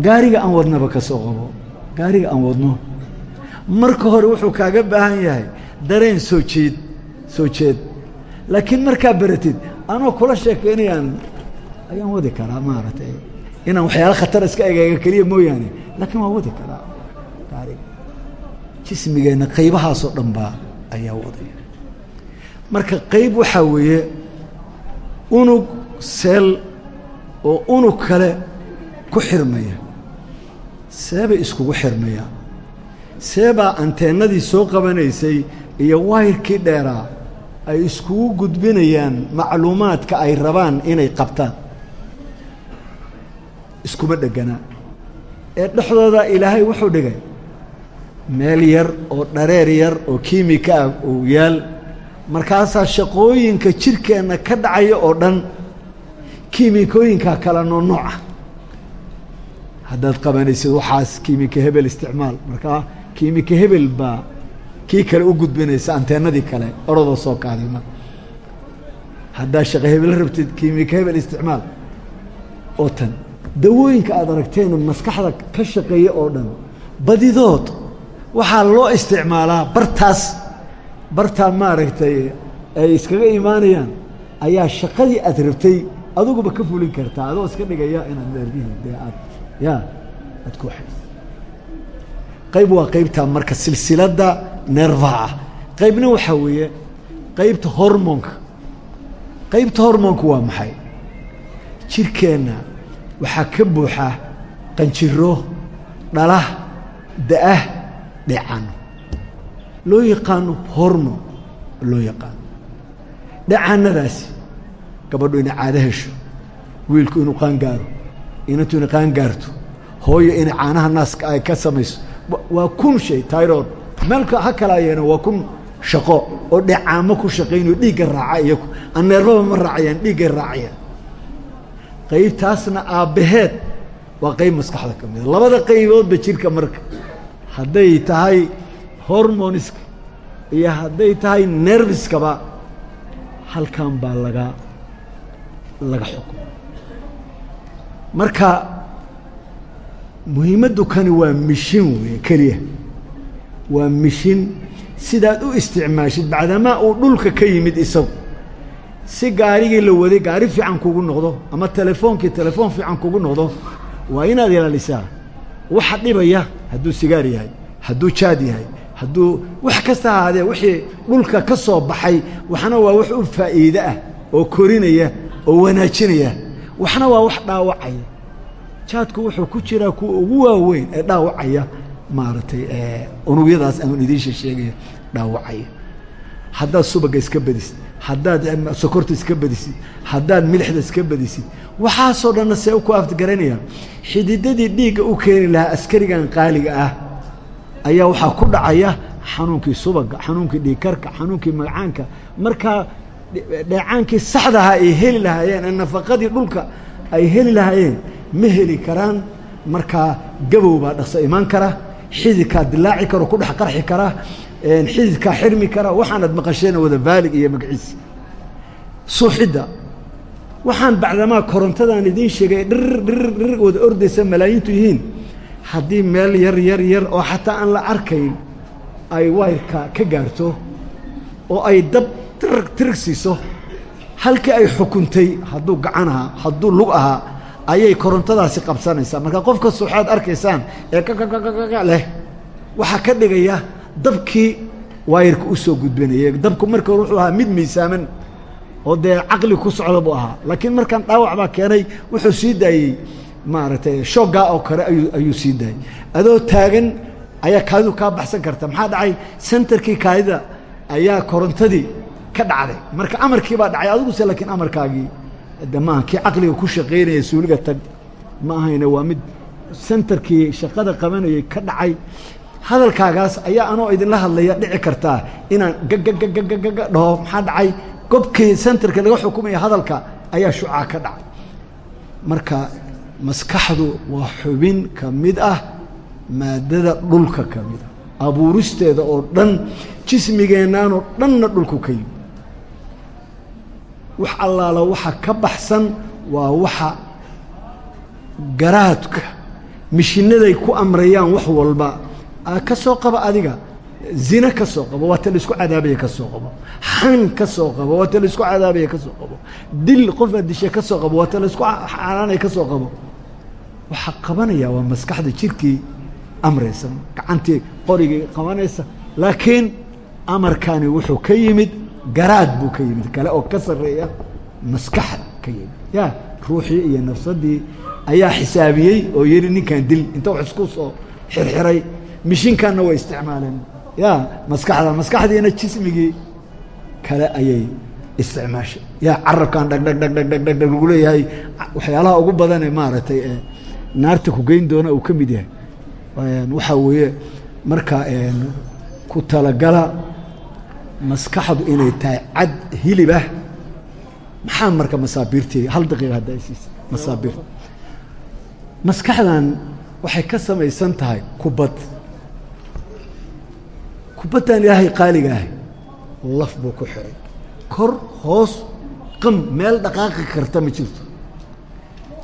Gaariga aan wadnaba ka soo qabo gaariga aan wadno. Marka hore wuxuu kaaga baahan yahay dareen soo jeed soo jeed. Laakiin markaa beratid anoo kula sheekeynayaan ayaan wadi karaa maaragtay. Inaan waxyaalo khatar iska egeega keliya mooyaane laakiin waan wadi karaa. Gaariga jismigeenna qaybahaasoo dhan baa ayaa wadaya marka qayb waxaa weeye unug seel oo unug kale ku xirmaya. Seebay iskugu xirmaya. Seebaa anteennadii soo qabanaysay iyo wayrkii dheeraa ay iskugu gudbinayaan macluumaadka ay rabaan inay qabtaan. Iskuma dheganaa ee dhexdooda ilaahay wuxuu dhigay meel yar oo dhareer yar oo kiimika ah uu yaal. Markaasaa shaqooyinka jirkeenna ka dhacaya oo dhan kiimikooyinkaa kala noo nooca haddaad qabanaysid waxaas kiimika hebel isticmaal. Markaa kiimika hebel baa kii kale u gudbinaysa anteenadii kale orodoo soo kaadima haddaa shaqo hebel rabtid kiimika hebel isticmaal. Oo tan dawooyinka aad aragteen maskaxda ka shaqeeya oo dhan badidood waxaa loo isticmaalaa bartaas. Bartaa maaragtay ay iskaga imaanayaan ayaa shaqadii aad rabtay aduguba ka fulin kartaa adoo iska dhigaya inaad nerbihi dee aad ya aad ku waxays qayb waa qaybtaa marka silsiladda nervaha ah. Qaybna waxaa weeye qaybta hormoonka. Qaybta hormoonka waa maxay? Jirkeenna waxaa ka buuxa qanjiro dhalah da'ah dhecano loo yaqaano hormon loo yaqaano. Dhacanadaasi gabadhu inay caado hesho wiilku inuu qaangaaro inantu inay qaangaarto hooyo inay caanaha naaska ay ka samayso waa kun shay tyrod meelka ha kalaayeena waa kun shaqo oo dhecaamo ku shaqaynayo dhiigga raaca iyaku aneerbaba ma raacayaan dhiiggay raacayaan. Qaybtaasna aabbaheed waa qayb maskaxda ka mida labada qayboodba jirka marka. Hadday tahay hormoniska iyo hadday tahay nerviskaba halkan baa laga laga xukumo marka muhiimaddu kani waa mishin weeye keliya. Waa mishin sidaad u isticmaashid bacdamaa uu dhulka ka yimid isagu. Si gaarigii la waday gaari fiican kugu noqdo ama telefoonkii telefoon fiican kugu noqdo waa inaad ilaalisaa. Waxa dhibaya hadduu sigaar yahay hadduu jaad yahay hadduu wax kasta ahaadee wixii dhulka ka soo baxay waxna waa wax u faa'iide ah oo korinaya oo wanaajinaya. Waxna waa wax dhaawacaya. Jaadku wuxuu ku jiraa kuwa ugu waaweyn ee dhaawacaya maaragtay unugyadaas aan idiinsha sheegaya dhaawacaya. Haddaad subaga iska badisid haddaad sokorta iska badisid haddaad milixda iska badisid waxaasoo dhanna see ku afgaranayaan xididadii dhiigga u keeni lahaa askarigan qaaliga ah ayaa waxaa ku dhacaya xanuunkii subaga xanuunkii dhiigkarka xanuunkii magacaanka. Markaa dheecaankii saxdaha ay heli lahaayeen ee nafaqadii dhulka ay heli lahaayeen ma heli karaan. Markaa gabow baa dhaqso imaan kara xididkaa dilaaci karo ku dhex qarxi kara xididkaa xirmi kara waxaanad maqasheen wada vaalig iyo magaciisi suuxidda waxaan bacdamaa korontadan idiin sheegay dhirir dhirir dhirir wada ordaysa malaayiintu yihiin. Haddii meel yar yar yar oo xataa aan la arkayn ay wayrka ka gaarto oo ay dab tirig tirig siiso halkii ay xukuntay hadduu gacan ahaa hadduu lug ahaa ayay korontadaasi qabsanaysaa. Marka qofka suuxaad arkaysaan ee kakakakaka leh waxaa ka dhigaya dabkii waayarka u soo gudbanayay dabku marka hore wuxuu ahaa mid miisaaman oo dee caqli ku socda buu ahaa. Laakiin markaan dhaawac baa keenay wuxuu sii daayey maaragtay shoggaa oo kale ayuu ayuu sii daayey. Adoo taagan ayaa kaadidu kaa baxsan karta. Maxaa dhacay? Sentarkii kaadida ayaa korontadii ka dhacday. Marka amarkii baa dhacay adiguse laakiin amarkaagii de maaha caqliga ku shaqaynaya suuliga tag ma ahayne waa mid sentarkii shaqada qabanayay ka dhacay. Hadalkaagaas ayaa anoo idinla hadlaya dhici kartaa inaan gagagagagaga dhaho maxaa dhacay? Gobkii sentarka laga xukumaya hadalka ayaa shucaa ka dhacay. Marka maskaxdu waa xubin ka mid ah maadada dhulka ka mid ah abuuristeeda oo dhan jismigeennaanoo dhanna dhulku ka yimi wax allaala waxa ka baxsan waa waxa garaadka mishinaday ku amrayaan wax walba. Ka soo qaba adiga zine ka soo qabo waa ta la isku cadaabaya ka soo qabo. Xan ka soo qabo waa ta la isku cadaabaya ka soo qabo. Dil qofaad dishe ka soo qabo waa ta la isku xaaraanaya ka soo qabo. Waxaa qabanaya waa maskaxda jirkii amraysa gacantii qorigii qabanaysa. Laakiin amarkani wuxuu ka yimid garaad buu ka yimid. Kale oo ka sarreeya maskaxda ka yimid. Ya ruuxii iyo nafsadii ayaa xisaabiyey oo yidhi ninkan dil inta wax isku soo xirxiray mishinkanna way isticmaaleen. Ya maskaxda maskaxdiina jismigii kale ayay isticmaashay. Ya carabkan dhag dhag leeyahay. Waxyaalaha ugu badane maaragtay ee naarta ku geyn doona uu ka mid yahay. Waxaa weeye marka ku talagala maskaxdu inay tahay cad hilib ah. Maxaa marka masaabiirtii hal daqiiqa hadda ay siisa masaabiirta maskaxdan waxay ka samaysan tahay kubad. Kubaddan ilaahay qaaliga ahay. Laf buu ku xiray. Kor hoos qam meel dhaqaaqi karta ma jirto.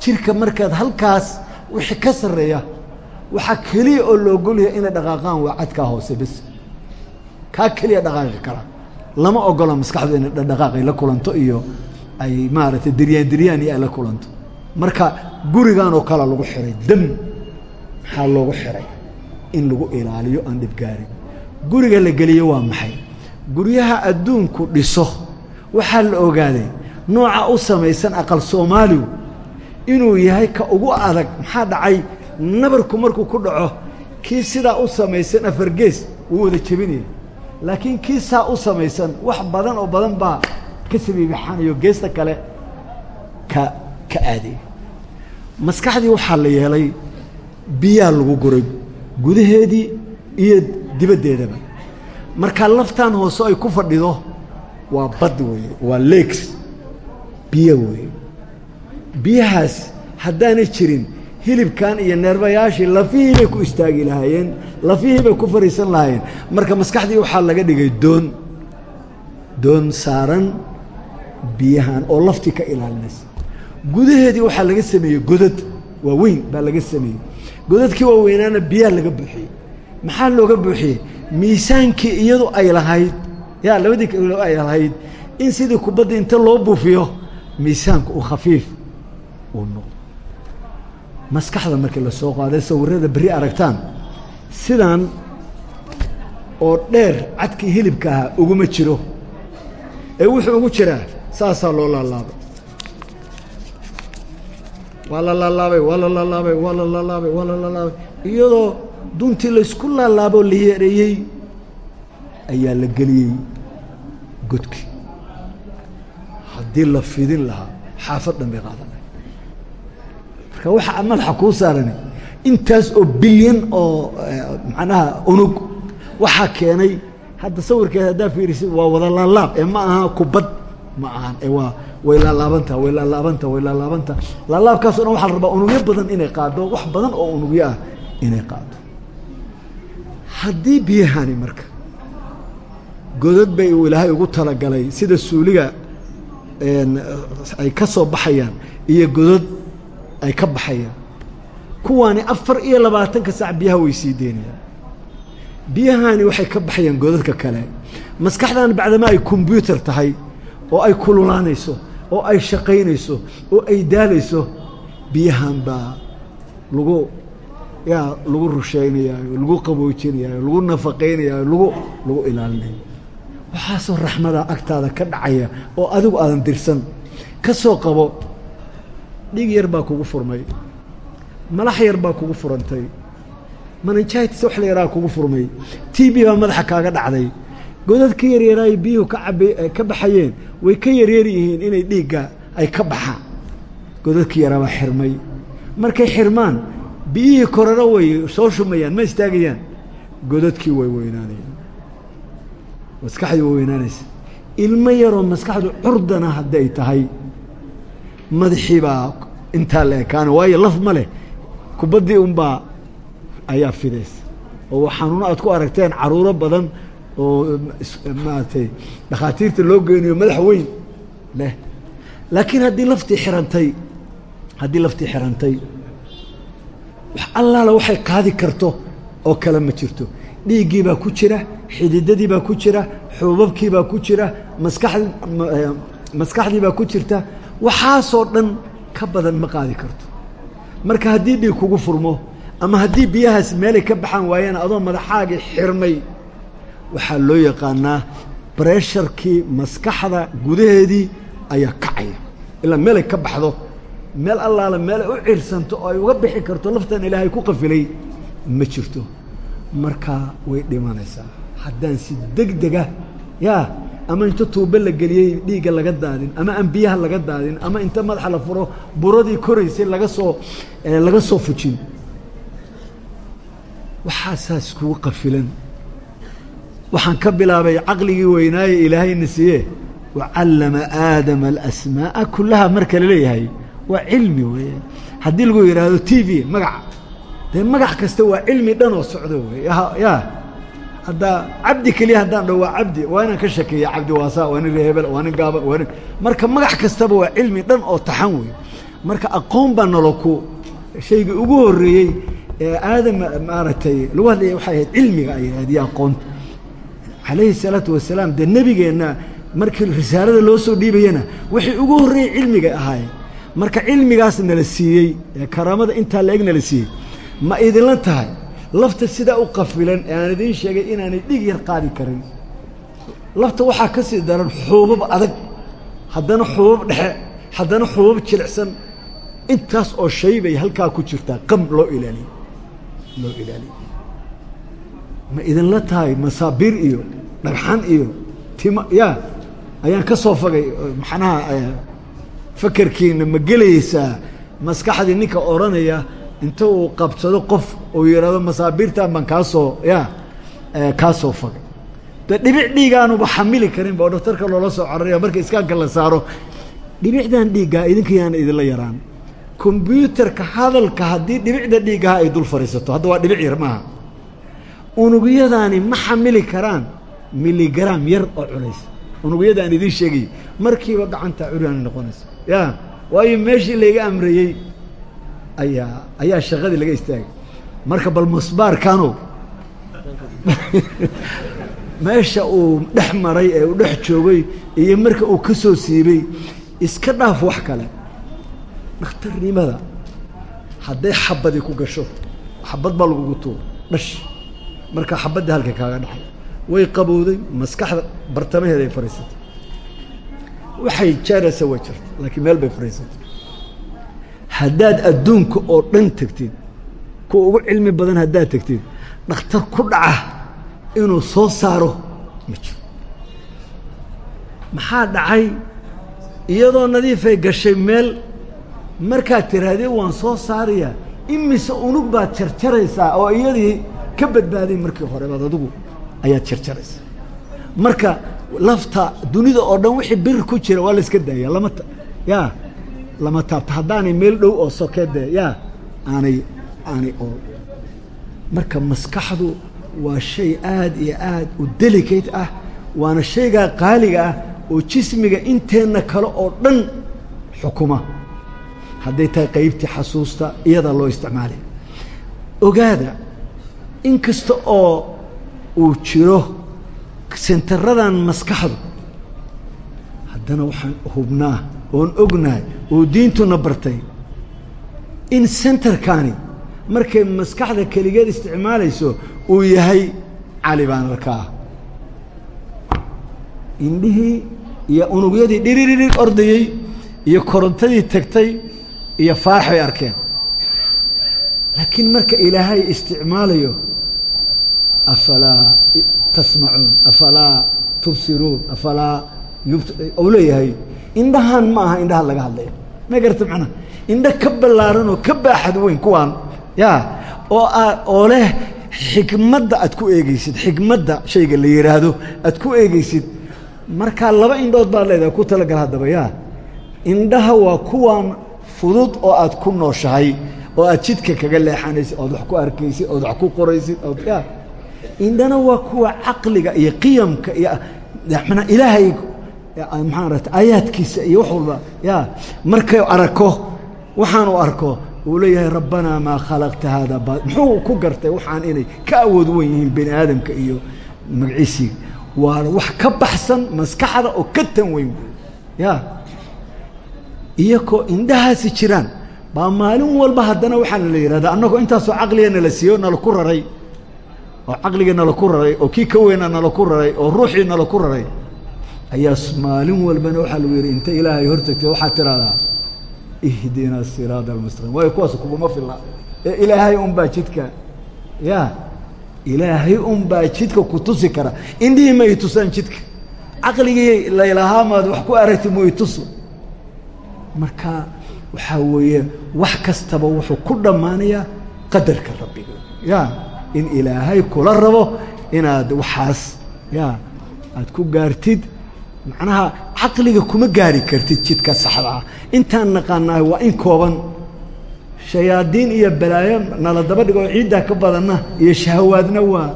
Jirka markaad halkaas wixii ka sarreeya waxaa keliya oo la ogolyahay inay dhaqaaqaan waa cadkaa hoose bes kaa keliya dhaqaaqi kara. Lama ogola maskaxdu inay la kulanto iyo ay maaragtay diryaan diryaan iyo ay la kulanto. Marka gurigan oo kale lagu xiray dam maxaa loogu xiray? In lagu ilaaliyo aan dhibgaarin guriga la geliyo waa maxay? Guryaha adduunku dhiso. Waxaa la ogaaday nooca u samaysan aqal soomaaligu inuu yahay ka ugu adag maxaa dhacay? Nabarku markuu ku dhaco kii sidaa u samaysan afargees wuu wada jebinaya laakiin kii saa u samaysan wax badan oo badan baa ka sabiibixanayo geesta kale ka ka aadaya maskaxdii waxaa la yeelay biyaa lagu guray gudaheedii iyo dibaddeedaba markaa laftaan hoose ay ku fadhido waa bad weeye waa legs biyo weeye. Biyahaas haddaanay jirin hilibkan iyo neerbayaashii lafihii bay ku istaagi lahaayeen lafihii bay ku fariisan lahaayeen. Marka maskaxdii waxaa laga dhigay doon doon saaran biyahan oo laftii ka ilaalinaysa. Gudaheedii waxaa laga sameeyey godad waaweyn baa laga sameeyey. Godadkii waaweynaana biyaha laga buuxiyey. Maxaa looga buuxiyey? Miisaankii iyadu ay lahayd yaa labadii kilo ay lahayd in sidii kubadda inta loo buufiyo miisaanku uu khafiif uu noqdo maskaxda markii la soo qaaday sawirada berri aragtaan. Sidan oo dheer cadkii hilibka ahaa uguma jiro. Ee wuxuu ugu jiraa saasaa loo laalaabay. Waa la laalaabay waa la laalaabay waa la laalaabay waa la laalaabay. Iyadoo duntii laysku laalaaboo la yeereeyey ayaa la geliyey godkii. Haddii la fidin lahaa xaafad dhan bay qaadanay marka waxaa madaxa kuu saarani intaas oo bilyan oo macnaha unug waxaa keenay hadda sawirkeeda haddaa fiirisid waa wada laalaab ee ma aha kubad ma ahan ee waa way laalaabantaha way laalaabantaha way laalaabantaha laalaabkaasoo dhan waxaa la rabaa unugyo badan inay qaado wax badan oo unugyo ah inay qaado haddii biyahani marka godad bay uu ilaahay ugu talagalay sida suuliga ay ka soo baxayaan iyo godad ay ka baxayaan kuwaani afar iyo labaatanka saac biyaha way sii deynayaan biyahani waxay ka baxayaan godadka kale. Maskaxdan bacdama ay kombyuutar tahay oo ay kululaanayso oo ay shaqaynayso oo ay daalayso biyahan baa lagu yaa lagu rushaynayaayo lagu qaboojinayaayo lagu nafaqaynayaayo lagu lagu ilaalinayo waxaasoo raxmada agtaada ka dhacaya oo adigu aadan dirsan ka soo qabo dhig yar baa kugu furmay. Malax yar baa kugu furantay. Mananjaitis wax la yaraa kugu furmay. T b baa madaxa kaaga dhacday. Godad ka yaryaraay biyuhu ka cab ka baxayeen way ka yaryar yihiin inay dhiigga ay ka baxaan godadkii yaraabaa xirmay. Markay xirmaan biyihii korana way soo shumayaan ma istaagayaan. Godadkii way weynaanayaan. Maskaxdii way weynaanaysa. Ilmo yaroo maskaxdu curdana hadday tahay madaxii baa intaa la ekaana waayo laf ma leh. Kubaddii unbaa ayaa fidaysa oo xanuuno aad ku aragteen caruuro badan oo maaragtay dhakhaatiirta loo geynayo madax weyn leh. Laakiin haddii laftii xirantay haddii laftii xirantay allaala waxay qaadi karto oo kale ma jirto. Dhiiggii baa ku jira xididadii baa ku jira xuubabkii baa ku jira maskaxd maskaxdii baa ku jirta waxaasoo dhan ka badan ma qaadi karto. Marka haddii dhiig kugu furmo ama haddii biyahaas meelay ka baxaan waayaan adoo madaxaagii xirmay waxaa loo yaqaanaa bresharkii maskaxda gudaheedii ayaa kacaya. Ilaa meelay ka baxdo meel allaala meelay u cirsanto oo ay uga bixi karto laftan ilaahay ku qafilay ma jirto. Markaa way dhimanaysaa. Haddaan si deg dega yaa ama inta tuubo la geliyey dhiigga laga daadin ama aan biyaha laga daadin ama inta madaxa la furo buradii koraysay laga soo laga soo fujin. Waxaasaas kugu qafilan. Waxaan ka bilaabay caqligii weynaaye ilaahayna siiye wacallama aadama alasmaa'a kullaha marka la leeyahay. Waa cilmi weeye. Haddii lagu yidhaahdo t v magac. Dee magac kasta waa cilmi dhan oo socdo wey ya haddaa cabdi keliya haddaan dho waa cabdi waa inaan ka shakeeya cabdi waasaa waa nin reehebel waa nin gaaba waa nin marka magac kastaba waa cilmi dhan oo taxan wey marka aqoon baa noloku shaygii ugu horreeyey ee aadam maaragtay lagu hadlaya waxay ahayd cilmiga ay ahayd iyo aqoonta. Calayhi salaatu wasalaam dee nebigeenna markii risaalada loo soo dhiibayana wixii ugu horreeyey cilmigay ahaayeen. Marka cilmigaas nala siiyey ee karaamada intaa la eg nala siiyey ma idinla tahay lafta sidaa u qafilan ee aan idiin sheegay inaanay dhig yar qaadi karin. Lafta waxaa ka sii daran xuubab adag. Haddana xuubab dhexe haddana xuubab jilicsan. Intaas oo shay bay halkaa ku jirtaa. Qam loo ilaaliye loo ilaaliye ma idinla tahay masaabiir iyo dhagxan iyo tima ya ayaan ka soo fogay maxnaha fakerkiina ma gelaysaa? Maskaxdii ninka odhanaya inta uu qabsado qof uu yidhahdo masaabiirtan baan kaa soo ya kaa soo fogay de dhibic dhiigaanuba xamili karin ba oo dhaktarka loola soo cararaya marka iskaanka la saaro. Dhibicdan dhiiggaa idinkayaana idinla yaraan. Kombyuutarka hadalka haddii dhibicda dhiiggaha ay dul fadhiisato hadda waa dhibic yar maaha. Unugyadaani ma xamili karaan miligram yar oo culays unugyadaan idiin sheegay markiiba gacantaa curyaani noqonaysa. Ya waayo meeshii layga amrayey ayaa ayaa shaqadii laga istaagay. Marka bal musbaarkano meesha uu dhex maray ee uu dhex joogay iyo marka uu ka soo siibay iska dhaaf wax kale. Dhakhtarnimada hadday xabadii ku gasho xabad baa lagugu tuur dhash. Marka xabaddii halka kaaga dhaxay way qabowday maskaxda bartamaheeda ay fadhiisatay waxay jaaraysa way jirta laakiin meel bay fadhiisatay haddaad adduunka oo dhan tegtid kuwa ugu cilmi badan haddaad tegtid dhakhtar ku dhaca inuu soo saaro ma jiro. Maxaa dhacay? Iyadoo nadiifay gashay meel markaad tirahdee waan soo saarayaa imise unug baad jarjaraysaa oo iyadii ka badbaaday markii hore baad adigu ayaad jarjaraysaa marka lafta dunida oo dhan wixii bir ku jira waa la iska daaya lama yaa lama taabto. Haddaanay meel dhow oo sokeede yaa aanay aanay oo. Marka maskaxdu waa shay aad iyo aad u delicate ah waana shaygaa qaaliga ah oo jismiga inteenna kale oo dhan xukuma. Hadday tahay qaybtii xasuusta iyadaa loo isticmaalaya ogaada in kasta oo uu jiro sentaradan maskaxdu haddana waxaan hubnaa oon ognahay oo diintuna bartay. In sentarkani markay maskaxda keligeed isticmaalayso uu yahay cali baan arkaa. Indhihii iyo unugyadii dhiriridhig ordayey iyo korontadii tagtay iyo faarxay arkeen. Laakiin marka ilaahay isticmaalayo afalaa tasmacuun afalaa tubsiruun afalaa u leeyahay indhahan ma aha indhaha laga hadlaya. Ma garata macnaha indho ka ballaaran oo ka baaxad weyn kuwaan ya oo oo leh xikmadda aad ku eegeysid xikmadda shayga la yidhaahdo aad ku eegeysid markaa laba indhood baad leedahay ku talagal haddaba ya indhaha waa kuwaan fudud oo aad ku nooshahay oo aad jidka kaga leexanaysid ood wax ku arkaysid ood wax ku qoraysid ood ya indhana waa kuwa caqliga iyo qiyamka iyo manaa ilaahay maxaan rata aayaadkiisa iyo wax walba ya markay arako waxaanu arko uu leeyahay rabbanaa maa khalaqta haada ba muxuu ku gartay waxaan inay ka awood wen yihiin bani aadamka iyo magaciisiga waa wax ka baxsan maskaxda oo ka tan weyn ya. Iyakoo indhahaasi jiraan baa maalin walba haddana waxaana la yidhahdaa annagoo intaasoo caqliga nala siiyo nala ku raray oo caqligii nala ku raray oo kii ka weynaa nala ku raray oo ruuxii nala ku raray ayaa maalin walbana waxaa lagu yidhi inta ilaahay hortagtay waxaad tihahdaa ihdina siraada almustaqiim. Waayo kuwaas kuguma filla. Ee ilaahay unbaa jidka ya ilaahay unbaa jidka ku tusi kara. Indhihii ma i tusaan jidka caqligii laylahaa maad wax ku aragti mu i tuso. Marka waxaa weeye wax kastaba wuxuu ku dhammaanayaa qadarka rabbiga. Ya in ilaahay kula rabo inaad waxaas ya aad ku gaartid. Macnaha caqliga kuma gaari kartid jidka saxda ah. Intaan naqaanahay waa in kooban. Shayaadiin iyo balaayo nala daba dhigo oo ciiddaa ka badanna iyo shahawaadna waa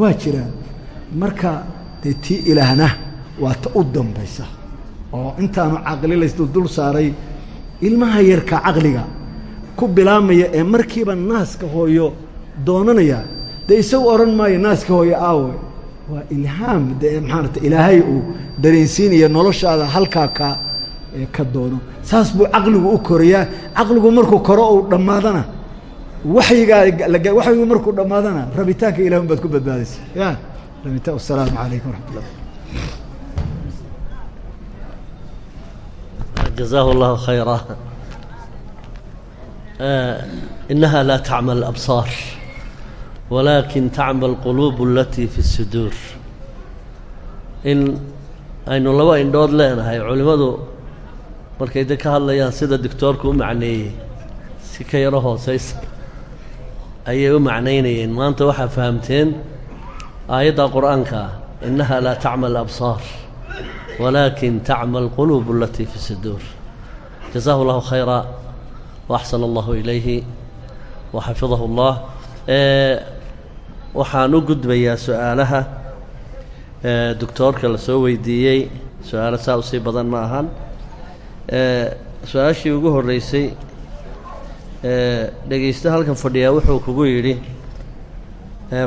waa jiraan marka dee tii ilaahna waa ta u dambaysa. Oo intaanu caqli laysdu dul saaray ilmaha yarka caqliga ku bilaamaya ee markiiba naaska hooyo doonanayaa dee isagu odhan maayo naaska hooyo aawe. Waa ilhaam de maarata ilaahay uu dareensiinaya noloshaada halkaa ka ka doono. Saas buu caqligu u korayaa. Caqligu markuu koro uu dhammaadana wayigaa waxyigu markuu dhammaadana rabitaanka ilah baad ku badbaadaysa. Ya rabita wasalaamu calaykum waraxmat llah jazaahu allahu khayra inaha laa tacmal absaar walaakin tacma alquluubu alatii fi suduur in aynu laba indhood leenahay culimmadu markay de ka hadlayaan sida doctoorku u macneeyey si ka yaro hooseysa ayay u macnaynayeen maanta waxaa fahamteen aayadda qur'aanka innaha laa tacma alabsaar walaakin tacma alquluubu alatii fi suduur jasahu llahu khayra waaxsana allahu ilayhi waxafidahu allah waxaan u gudbayaa su'aalaha la soo weydiiyey. Su'aalo saa u sii badan ma ahan. Su'aashii ugu horreysay dhegaysta halkan fadhiyaa wuxuu kugu yidhi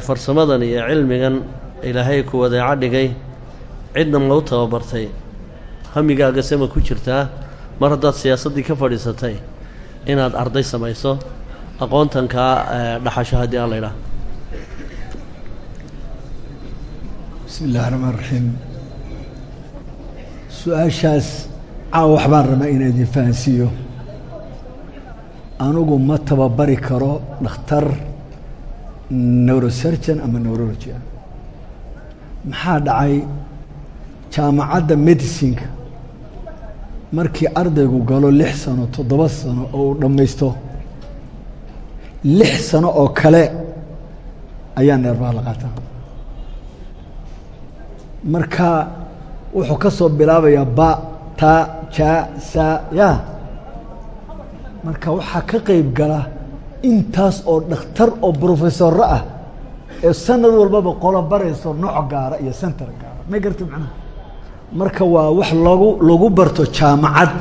farsamadan iyo cilmigan ilaahay ku wadeeco dhigay cidna mau tababartay. Hamigaaga sama ku jirtaa? Mar haddaad siyaasaddii ka fadhiisatay inaad arday samayso aqoontankaa dhaxasho haddii aan la idhaah bismi illahi raxmaan raxiim su'aashaas caawa waxbaan rabaa inaa idin fahansiiyo anugu ma tababari karo dhakhtar neurosurgeon ama neurology ah maxaa dhacay jaamacadda medicinka markii ardaygu galo lix sano toddoba sano oo uu dhammaysto lix sano oo kale ayaa neerbaa la qaataa marka wuxuu ka soo bilaabayaa ba ta ja sa ya. Marka waxaa ka qayb gala intaas oo dhakhtar oo brofesorro ah ee sanad walbaba qolo barayso nooc gaara iyo center gaara. May garta macnaha? Marka waa wax lagu lagu barto jaamacad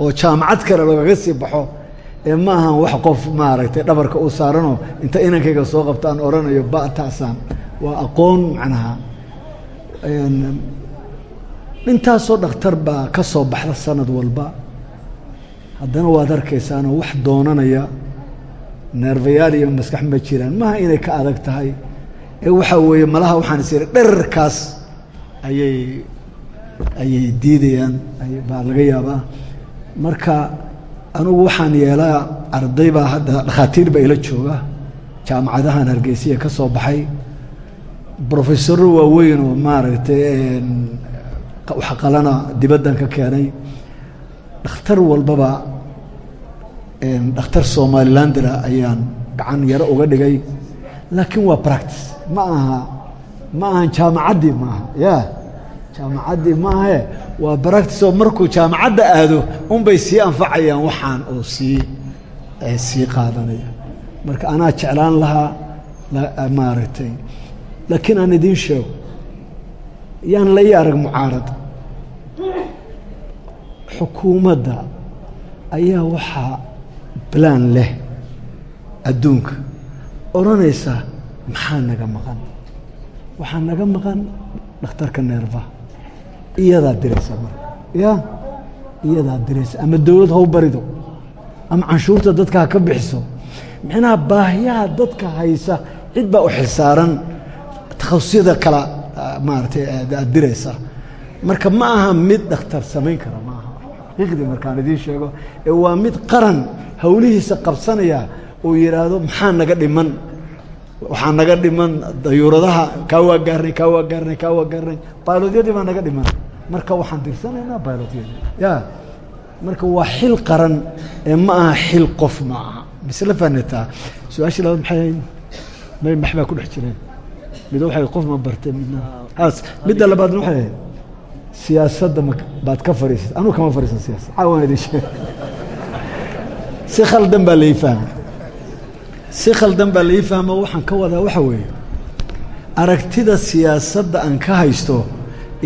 oo jaamacad kale lagaga sii baxo ee ma ahan wax qof maaragtay dhabarka u saaranoo inta inankayga soo qabtaan odhanayo ba taasaan. Waa aqoon macnaha intaasoo dhakhtar baa ka soo baxda sanad walba. Haddana waad arkaysaanoo wax doonanaya neerfayaal iyo maskax ma jiraan. Maha inay ka adag tahay? Ee waxaa weeye malaha waxaan is iri dherarkaas ayay ayay diidayaan baa laga yaabaa. Marka anugu waxaan yeelaa arday baa hadda dhakhaatiir baa ila jooga jaamacadahan hargeysiya ka soo baxay brofesoro waaweyn oo maaragtay waxqalana dibaddan ka keenay. Dhakhtar walbaba dhakhtar somalilandera ayaan gacan yaro uga dhigay. Laakiin waa practice. Ma aha ma ahan jaamacaddii maaha ya jaamacaddii maahae waa practice oo markuu jaamacadda aado unbay sii anfacayaan waxaan oo sii sii qaadanaya. Marka anaa jeclaan lahaa maaragtay laakiin aan idiin sheego yaan la ii arag mucaarad. Xukuumadda ayaa waxaa balaan leh adduunka. Odhanaysa maxaa naga maqan? Waxaa naga maqan dhakhtarka neerfa iyadaa diraysa marka. Ya iyadaa diraysa. Ama dowlad haw barido. Ama canshuurta dadka ha ka bixiso. Micnaha baahiyaha dadka haysa cid baa u xilsaaran takhasusiyada kala maaratay aad diraysa marka ma aha mid dhakhtar samayn kara ma aha. Xaqiiqdii markaan idiin sheego ee waa mid qaran howlihiisa qabsanaya uu yidhaahdo maxaa naga dhiman? Waxaa naga dhiman dayuuradaha kaa waa gaarnay kaa waa gaarnay kaa waa gaarnay. Bailodyadii baa naga dhiman. Marka waxaan dirsanaynaa bailodyadii ya marka waa xil qaran ee ma aha xil qof ma aha. Misla fanataa su'aashii labaad maxay ahayd? May max baa ku dhex jireen mid waxay qof ma bartay midna. As midda labaadna waxay ahayd siyaasadda ma baad ka fadhiisata anugu kama fadhiisan siyaasad caawaan idin sheeg si khaldan baa lai fahmay. Si khaldan baa lai fahmo waxaan ka wadaa waxa weeye. Aragtida siyaasadda aan ka haysto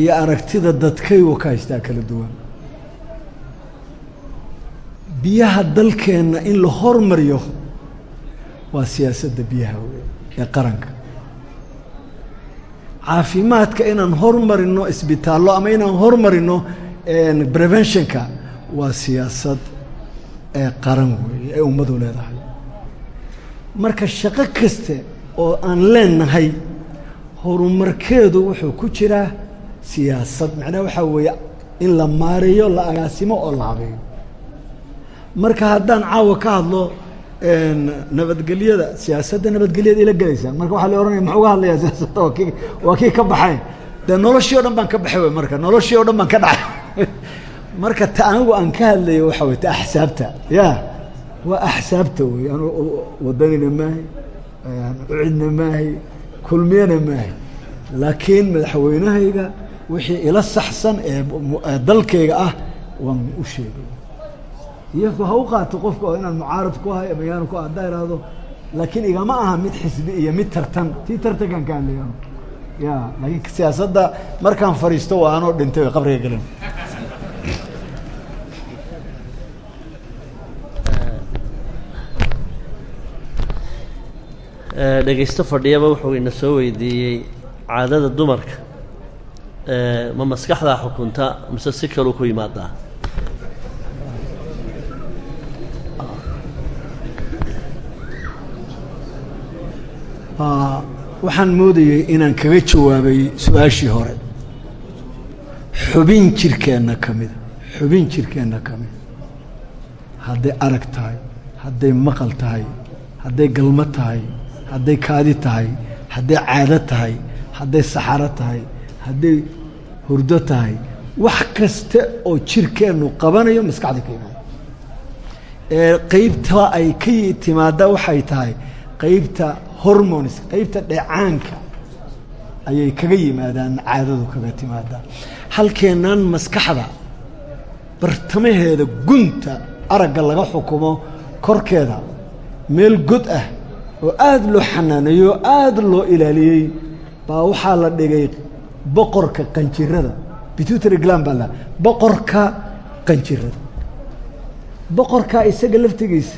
iyo aragtida dadkaygu ka haystaa kala duwan. Biyaha dalkeenna in la hormariyo waa siyaasadda biyaha wey ee qaranka caafimaadka inaan hormarino isbitaallo ama inaan hormarino preventionka waa siyaasad ee qaran weeye ee ummadu leedahay. Marka shaqo kaste oo aan leenahay horumarkeedu wuxuu ku jiraa siyaasad. Macnaha waxaa weeye in la maareeyo la agaasimo oo la habeeyo. Marka haddaan caawa ka hadlo nabadgelyada siyaasadda nabadgelyada ila gelaysaa marka waxaa la ohanaya muxuu uga hadlayaa siyaasadda waa kii waa kii ka baxay. Dee noloshii o dhan baan ka baxay wey marka. Noloshii o dhan baan ka dhacay. Marka ta anigu aan ka hadlayo waxa wey ta axsaabta. Ya waa axsaabta wey. Anu wadanina maahay ucidna maahay kulmiyana maahay. Laakiin madaxweynahayga wixii ila saxsan ee dalkayga ah waan u sheegay iyaku ha u qaato qofka oo inaan mucaarad ku ahay ama yaanu ku haddaa ihahdo laakiin igama aha mid xisbi iyo mid tartan. Tii tartankaan ka hadlaya. Ya laakiin siyaasadda markaan fadhiisto waa anoo dhintay way qabriga gelen dhegaysto fadhiyaba wuxuu ina soo weydiiyey caadada dumarka ma maskaxdaa xukunta mise si kaluu ku yimaadaa waxaan moodayey inaan kaga jawaabay su'aashii hore. Xubin jirkeenna ka mida xubin jirkeenna ka mida hadday arag tahay hadday maqal tahay hadday galmo tahay hadday kaadi tahay hadday caado tahay hadday saxaro tahay hadday hurdo tahay wax kasta oo jirkeennu qabanayo maskaxda ka imaada ee qeybta ay ka timaadda waxay tahay qeybta hormones qeybta dheecaanka ayay kaga yimaadaan caadadu kaga timaadaa halkeennan maskaxda bartamaheeda gunta aragga laga xukumo korkeeda meel god ah oo aada loo xanaaneeyo oo aada loo ilaaliyey baa waxaa la dhigay boqorka qanjirada. Bitutary glan baa la boqorka qanjirada. Boqorkaa isaga laftigiisa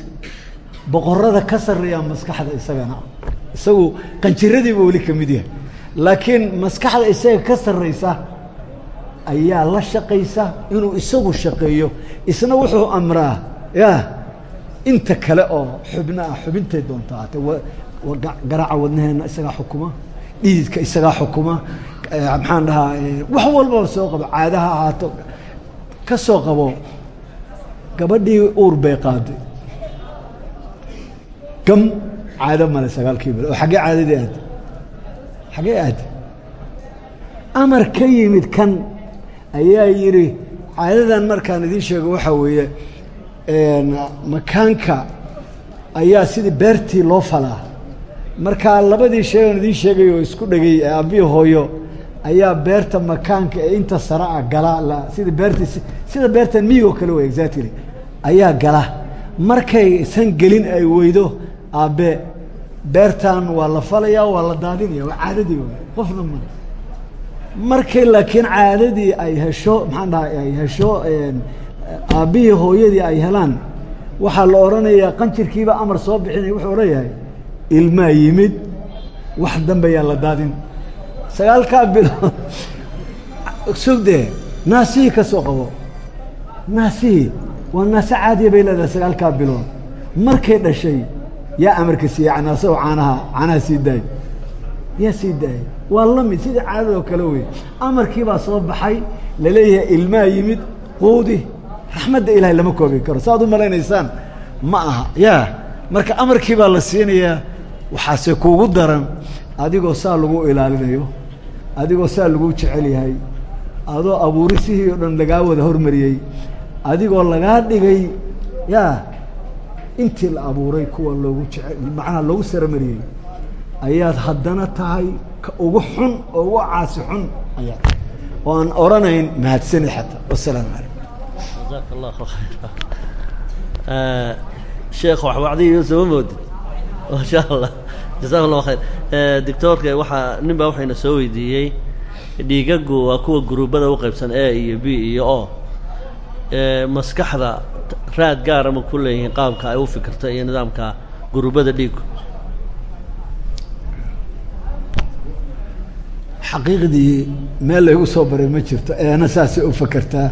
boqorada ka sarreeyaa maskaxda isagana isagu qanjiradiiba weli ka mid yahay. Laakiin maskaxda isaga ka sarraysa ayaa la shaqaysa inuu isagu shaqeeyo isna wuxuu amraa ya inta kale oo xubno ah xubintay doonta ahaatee garaaca wadnaheenna isagaa xukuma dhididka isagaa xukuma maxaan dhahaa wax walbaba soo qabo caadaha ahaato ka soo qabo gabadhii uur bay qaaday gam caado male sagaalkii bil oo xaggee caadadii aadi xaggee aadi amar ka yimid kan ayaa yidhi caadadan markaan idiin sheego waxaa weeye makaanka ayaa sidii beertii loo falaa. Markaa labadii oon idiin sheegay oo isku dhegay aabbihi hooyo ayaa beerta makaanka ee inta sare ah gala sida beertii sida beertan miyigoo kale wey exactly ayaa gala. Markaysan gelin ay weydo aabbe beertan waa la falayaa waa la daadinaya waa caadadii wey qofna male markay laakiin caadadii ay hesho maxaan dhaha ay hesho aabbihii hooyadii ay helaan waxaa la odhanayaa qanjirkiiba amar soo bixinaya wuxuu odhan yahay ilmaa yimid wax dambe yaa la daadin. Sagaalkaa bilood sugdee naasihii ka soo qabo naasihii waa naase caadiya bay leedahay sagaalkaa bilood markay dhashay yaa amarka siiyey canaasoo caanaha caanaha sii daay yaa sii daayay waa la mid sidii caadadoo kale wey amarkii baa soo baxay la leeyahay ilmaa yimid quudi raxmadda ilaahay lama koobi karo. Saaad u malaynaysaan ma aha. Yaa marka amarkii baa la siinayaa waxaase kuugu daran adigoo saa lagu ilaalinayo adigoo saa lagu jecel yahay adoo abuurisihii oo dhan lagaa wada hormariyey adigoo lagaa dhigay. Yaa intii la abuuray kuwa loogu jece macnaha loogu saramariyey ayaad haddana tahay ka ugu xun oo ugu caasi xun ayaa oo aan oranayn mahadsani xataa. Wasalaamu calaykum jazaaka allahu khayra sheekh wax wacdiyo soo moodid? Maasha allah jasakum allah khayr. Doctoorka waxaa nin baa waxayna soo weydiiyey dhiigagu waa kuwa guruubada u qaybsan a iyo b iyo o. Maskaxda raad gaara ma ku leeyihiin qaabka ay u fikirta iyo nidaamka guruubada dhiigu xaqiiqdii meel laygu soo baray ma jirto eena saasay u fakertaa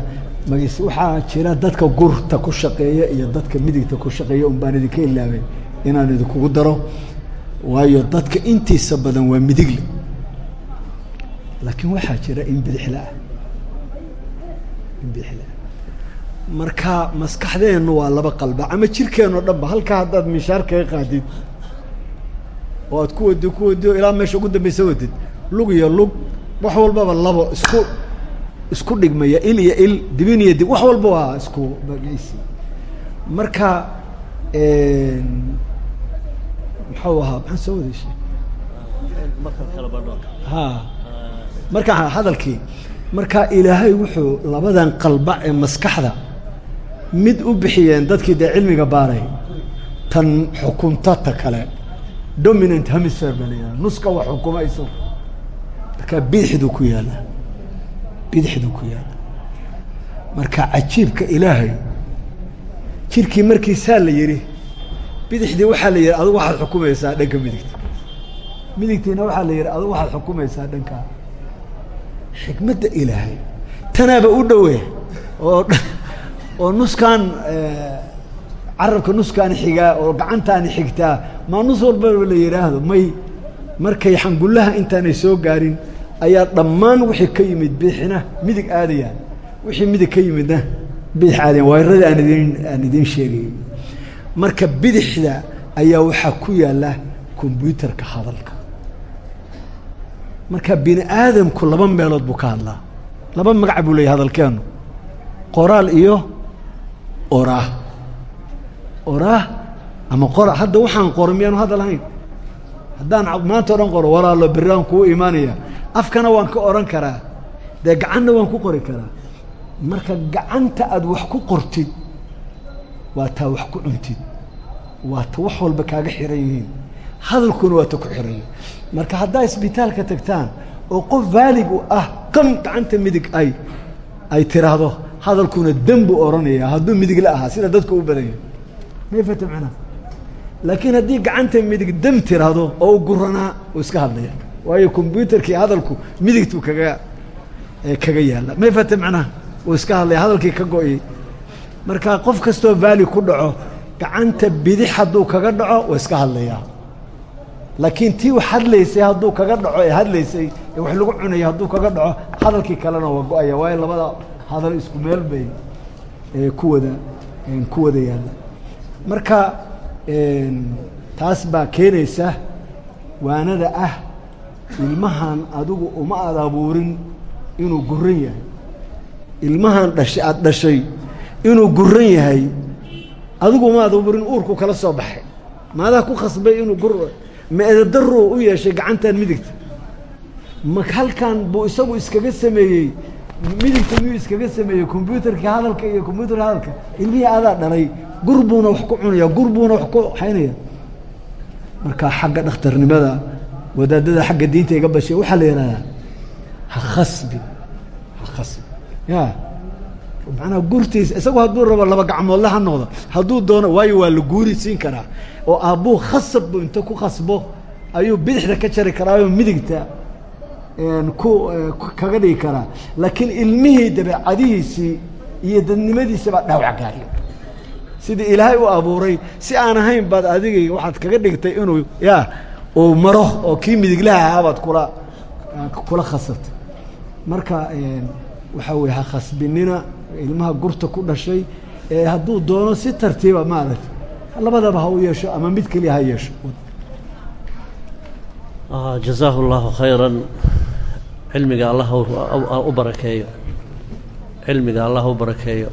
magis waxaa jira dadka gurta ku shaqeeya iyo dadka midigta ku shaqeeya un baan idinka ilaabay inaan idinkugu daro. Waayo dadka intiisa badan waa midigle laakiin waxaa jira in bidixlaah in bidixlaah marka maskaxdeennu waa laba qalba ama jirkeeno dhan ba halkaa haddaad mishaar kaga qaadid oo aad ku wadi ku wadi ilaa meesha ugu dambeysa wadid lug iyo lug wax walbaba labo isku isku dhigmaya il iyo il dibin iyo dib wax walba waa isku bageysi marka muxuu ahaa? Maxaan soo wadeyshay ha marka hadalkii. Marka ilaahay wuxuu labadan qalba ee maskaxda mid u bixiyeen dadkii dee cilmiga baaray tan xukunta ta kale dominant hemisphere ba la yihahda nuska wax xukumayso marka bidixduu ku yaalla bidixduu ku yaalla marka cajiibka ilaahay jirkii markiisaa la yidhi bidixdii waxaa la yidhi adugu waxaad xukumaysaa dhanka midigta. Midigtiina waxaa la yidhi adugu waxaad xukumaysaa dhanka. Xikmadda ilaahay tanaaba u dhowe oo oo nuskaan carabka nuskaani xigaa oo gacantaani xigtaa maa nus walbaba la yidhaahdo may markay xangullaha intaanay soo gaarin ayaa dhammaan wixii ka yimid bidixna midig aadayaan wixii midig ka yimidna bidix aadayaan waayaradii aan idin aan idiin sheegayay marka bidixda ayaa waxaa ku yaalla kombyuutarka hadalka. Marka bini aadamku laba meelood buu ka hadlaa. Laba magac buu leeyahy hadalkeenu. Qoraal iyo oraah oraah ama qora hadda waxaan qoro miyaanu hadal hayn haddaan maanta o dhan qoro walaalo berri aan kuu imaanaya. Afkana waan ka odhan karaa. Dee gacanna waan ku qori karaa. Marka gacanta aad wax ku qortid waa taa wax ku cuntid. Waa ta wax walba kaaga xiran yihiin. Hadalkuna waa ta ku xiran yihiin. Marka haddaa isbitaalka tagtaan oo qof vaalig ah qam gacanta midig ay ay tiraahdo hadalkuna dem buu odhanaya hadduu midig la ahaa sida dadka u badanya may fata macnaa laakiin haddii gacanta midig dem tiraahdo oo u guranaa uu iska hadlaya. Waayo kombyuutarkii hadalku midigtuu kaga kaga yaalla. May fata macnaha uu iska hadlaya hadalkii ka go-yey marka qof kastoo vaali ku dhaco gacanta bidix hadduu kaga dhaco waa iska hadlayaa laakiin tii wax hadlaysay hadduu kaga dhaco ee hadlaysay ee wax lagu cunaya hadduu kaga dhaco hadalkii kalena waa go'aya. Waayo labada hadal isku meel bay ku wada ku wada yaalla. Marka taas baa keenaysa waanada ah ilmahan adigu uma aad abuurin inuu guran yahay. Ilmahan dhashay aada dhashay inuu guran yahay adigu uma aad abuurin uurku kala soo baxay. Maadaa ku khasbay inuu gur ma u yeeshay gacantan midigta. Ma halkan buu isagu iskaga sameeyey midigta miyuu iskaga sameeyey kombyuutarkii hadalka iyo kombyuutarka hadalka ilmihii adaa dhalay gur buuna wax ku cunaya gur buuna wax ku haynaya marka xagga dhakhtarnimada wadaadada xagga diinta iga bashay waxaa la yidhahdaa ha khasbi ha khasbi. Ya macnaha gurtiisa isagu hadduu rabo laba gacmoodle ha noqdo hadduu doono waayo waa la guuri siin karaa oo aabbuu khasab inta ku khasbo ayuu bidixda ka jari karaayoo midigta ku kaga dhigi karaa laakiin ilmihii dabeecadihiisii iyo dadnimadiisa baa dhaawac gaariyo. Sidii ilaahay u abuuray si aan ahayn baad adigay waxaad kaga dhigtay inuu ya uu maro oo kii midiglaha ahaabaad kula kula khasabtay. Marka waxaa weye ha khasbinina ilmaha gurta ku dhashay hadduu doono si tartiiba maaragtay. Labadaba ha u yeesho ama mid keliya ha yeesho. Jazaahu اllahu khayra cilmiga allah u barakeeyo. Cilmiga allah u barakeeyo.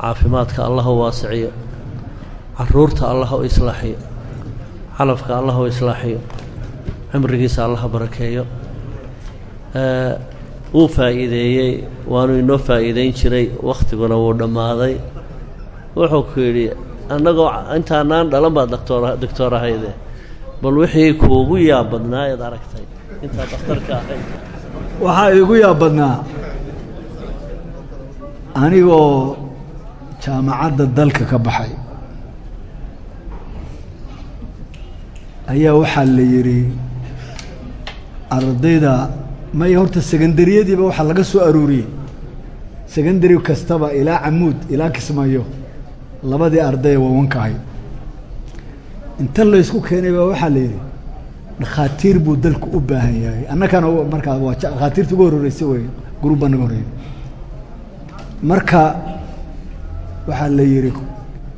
Caafimaadka allah u waasiciyo carruurta allah u islaaxiyo. Calafka allah u islaaxiyo. Cimrigiisa allah barakeeyo. Wuu faa'iideeyey waanu inoo faa'iideyn jiray wakhtiguna wuu dhammaaday. Wuxuu ku yidhi annagoo intaanaan dhalan baad doctor doctor ahayde bal wixii kuugu yaab badnaa eed aragtay intaad dhakhtarka ahayd. Waxaa iigu yaab badnaa anigoo jaamacadda dalka ka baxay ayaa waxaa la yidhi ardayda may horta secondariyadiiba waxaa laga soo aruuriyey. Secondary kastaba ilaa camuud ilaa kismaayo labadii ardaya wawanka ahay inta laysku keenay baa waxaa la yidhi dhakhaatiir buu dalku u baahan yahay. Annakana markaa waa dhakhaatiirta ugu horreysay wey naga horreeyay. Marka waxaa la yidhi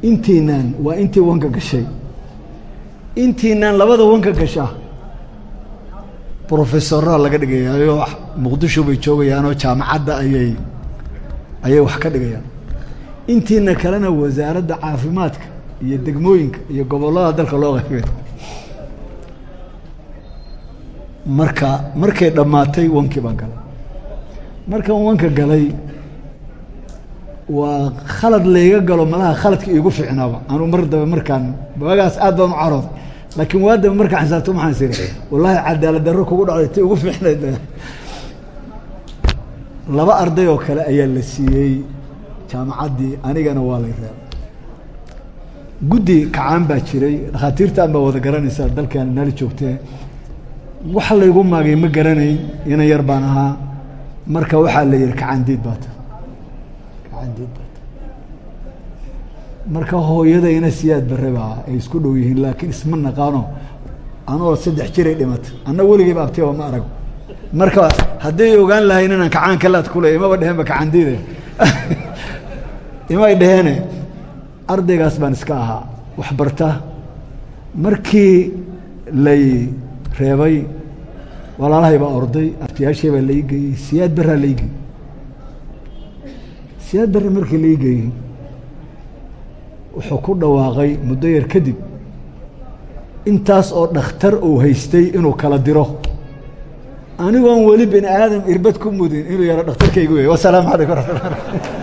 intiinaan waa intii wanka gashay. Intiinaan labada wanka gasha brofesoraa laga dhigayaayo muqdisho bay joogayaanoo jaamacadda ayay ayay wax ka dhigayaan. Intiina kalena wasaaradda caafimaadka iyo degmooyinka iyo gobollada dalka loo qaybay marka markay dhammaatay wankii baan galay. Markaan wanka galay waa khalad layga galo malaha khaladka iigu fiicnaaba. Anu mar dambe markaan waagaas aad baan u carood. Laakiin waa dambe markaan xisaabto maxaan siri wallaahi cadaalad darro kugu dhacday ti ugu fiicnayd. Laba arday oo kale ayaa la siiyey jaamacaddii anigana waa lay reeb guddi kacaan baa jiray dhakhaatiirtaan baa wada garanaysaa dalkan nala joogtee wax laygu maagay ma garanayn ina yar baan ahaa. Marka waxaa la yihi kacandiid baata kacandiid baata marka hooyadayna siyaad barre baa ay isku dhow yihiin laakiin isma naqaano. Anoo saddex jiray dhimatay. Anna weligeyba abtiba ma arag. Marka hadday ogaan lahayn inaan kacaan kalaad kule imaba dheheenba kacandiide imay dhaheene ardaygaas baan iska ahaa. Wax barta. Markii lay reebay walaalahay baa orday abtiyaashay baa lai geeyey siyaad barraa lai geeyey siyaad barre markii lai geeyey wuxuu ku dhawaaqay muddo yar kadib intaas oo dhakhtar uu haystay inuu kala diro. Anigoon weli bini aadam irbad ku mudin inuu yaro dhakhtarkaygu wey wasalaamu calaykum raxmatullah